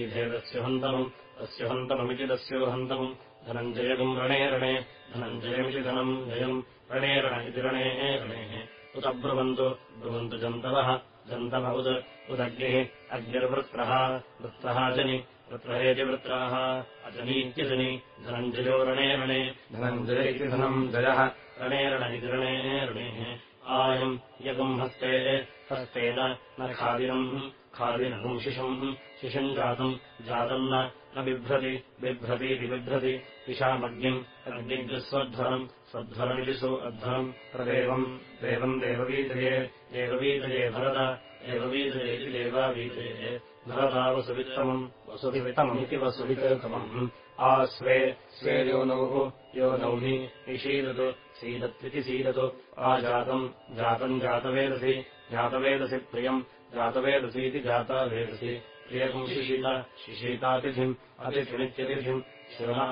Speaker 2: ईधे दस्युहन्तमम् तस्युहन्तममिति दस्योहन्तमम् धनञ्जयगम् रणे रणे धनञ्जयमिति धनम् जयम् रणे रण इति रणे रणेः उत ब्रुवन्तु ब्रुवन्तु जन्तवः। जन्तव उद उदग्निः अग्निर्वृत्रः। वृत्रः जनि वृत्रहेति वृत्राः। अजनीत्यजनि धनञ्जयो रणे रणे। धनञ्जय इति धनम् जयः। रणे रण आयम् यगम् हस्ते हस्तेन न खादिनम्। खादिनम् शिशुम्। शिशुम् जातम्। जातम् न बिभ्रति। बिभ्रतीति बिभ्रति। विशामग्निम् अग्निग्स्वध्वरम् स्वध्वरमिति सु अध्वरम् प्रदेवम् देवम् देववीतये देववीतये भरत देववीतयेति देवावीतये भरता वसुवित्तमम् वसुभितममिति वसुवितमम् आस्वे स्वे योनौः योनौहि निषीदतु सीदत्विति सीदतु। आजातम् जातम् जातवेदसि जातवेदसि प्रियम् जातवेदसीति जातावेदसि शिशीत शिशीतातिथिम् अतिथिमित्यतिथिम् शिवः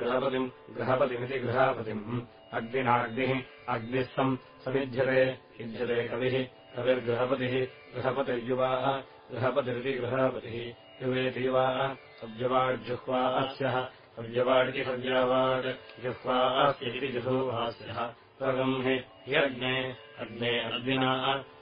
Speaker 2: गृहपतिम् गृहपतिमिति गृहापतिम्। अग्निनाग्निः अग्निः सम् समिध्यते युध्यते कविः कविर्गृहपतिः गृहपतिर्युवाः गृहपतिरिति गृहपतिः। युवेति युवाः सव्यवाड्जुह्वा अस्यः सव्यवाडिति सव्यावाड् जुह्वा अस्यति जुहूहास्यः ह्यग्ने अग्ने अर्दिना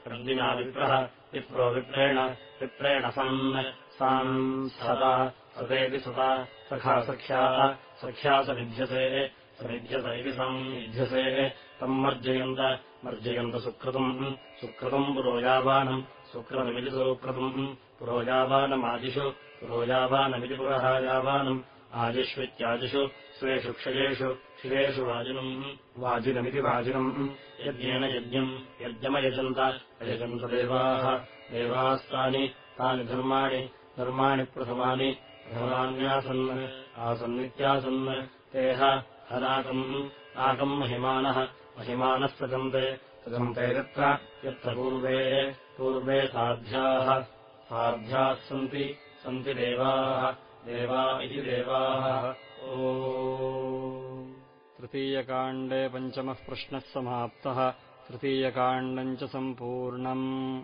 Speaker 2: अर्दिना विप्रः विप्रो विप्रेण विप्रेण सन्। साम् सदा सतेति सदा सखा सख्याः समिध्यसे समिध्यत इति संयुध्यसे तम् मर्जयन्त मर्जयन्त सुकृतम् सुकृतम् पुरोयावानम्। सुकृतमिति सुकृतम् पुरोयावानमादिषु। पुरोयावानमिति पुरहायावानम्। आदिष्वित्यादिषु। स्वेषु क्षयेषु। क्षिरेषु वाजिनम्। वाजिनमिति वाजिनम्। यज्ञेन यज्ञम्। यज्ञमयजन्त। अयजन्त देवाः देवास्तानि तानि धर्माणि धर्माणि प्रथमानि प्रथमान्यासन् आसन्नित्यासन् तेह हनाकम् नाकम् महिमानः महिमानः सजन्ते सजन्ते यत्र यत्र पूर्वे पूर्वे साध्याः साध्याः सन्ति सन्ति देवाः देवा इति देवाः। ओ।
Speaker 1: तृतीयकाण्डे पञ्चमः प्रश्नः समाप्तः तृतीयकाण्डम् च सम्पूर्णम्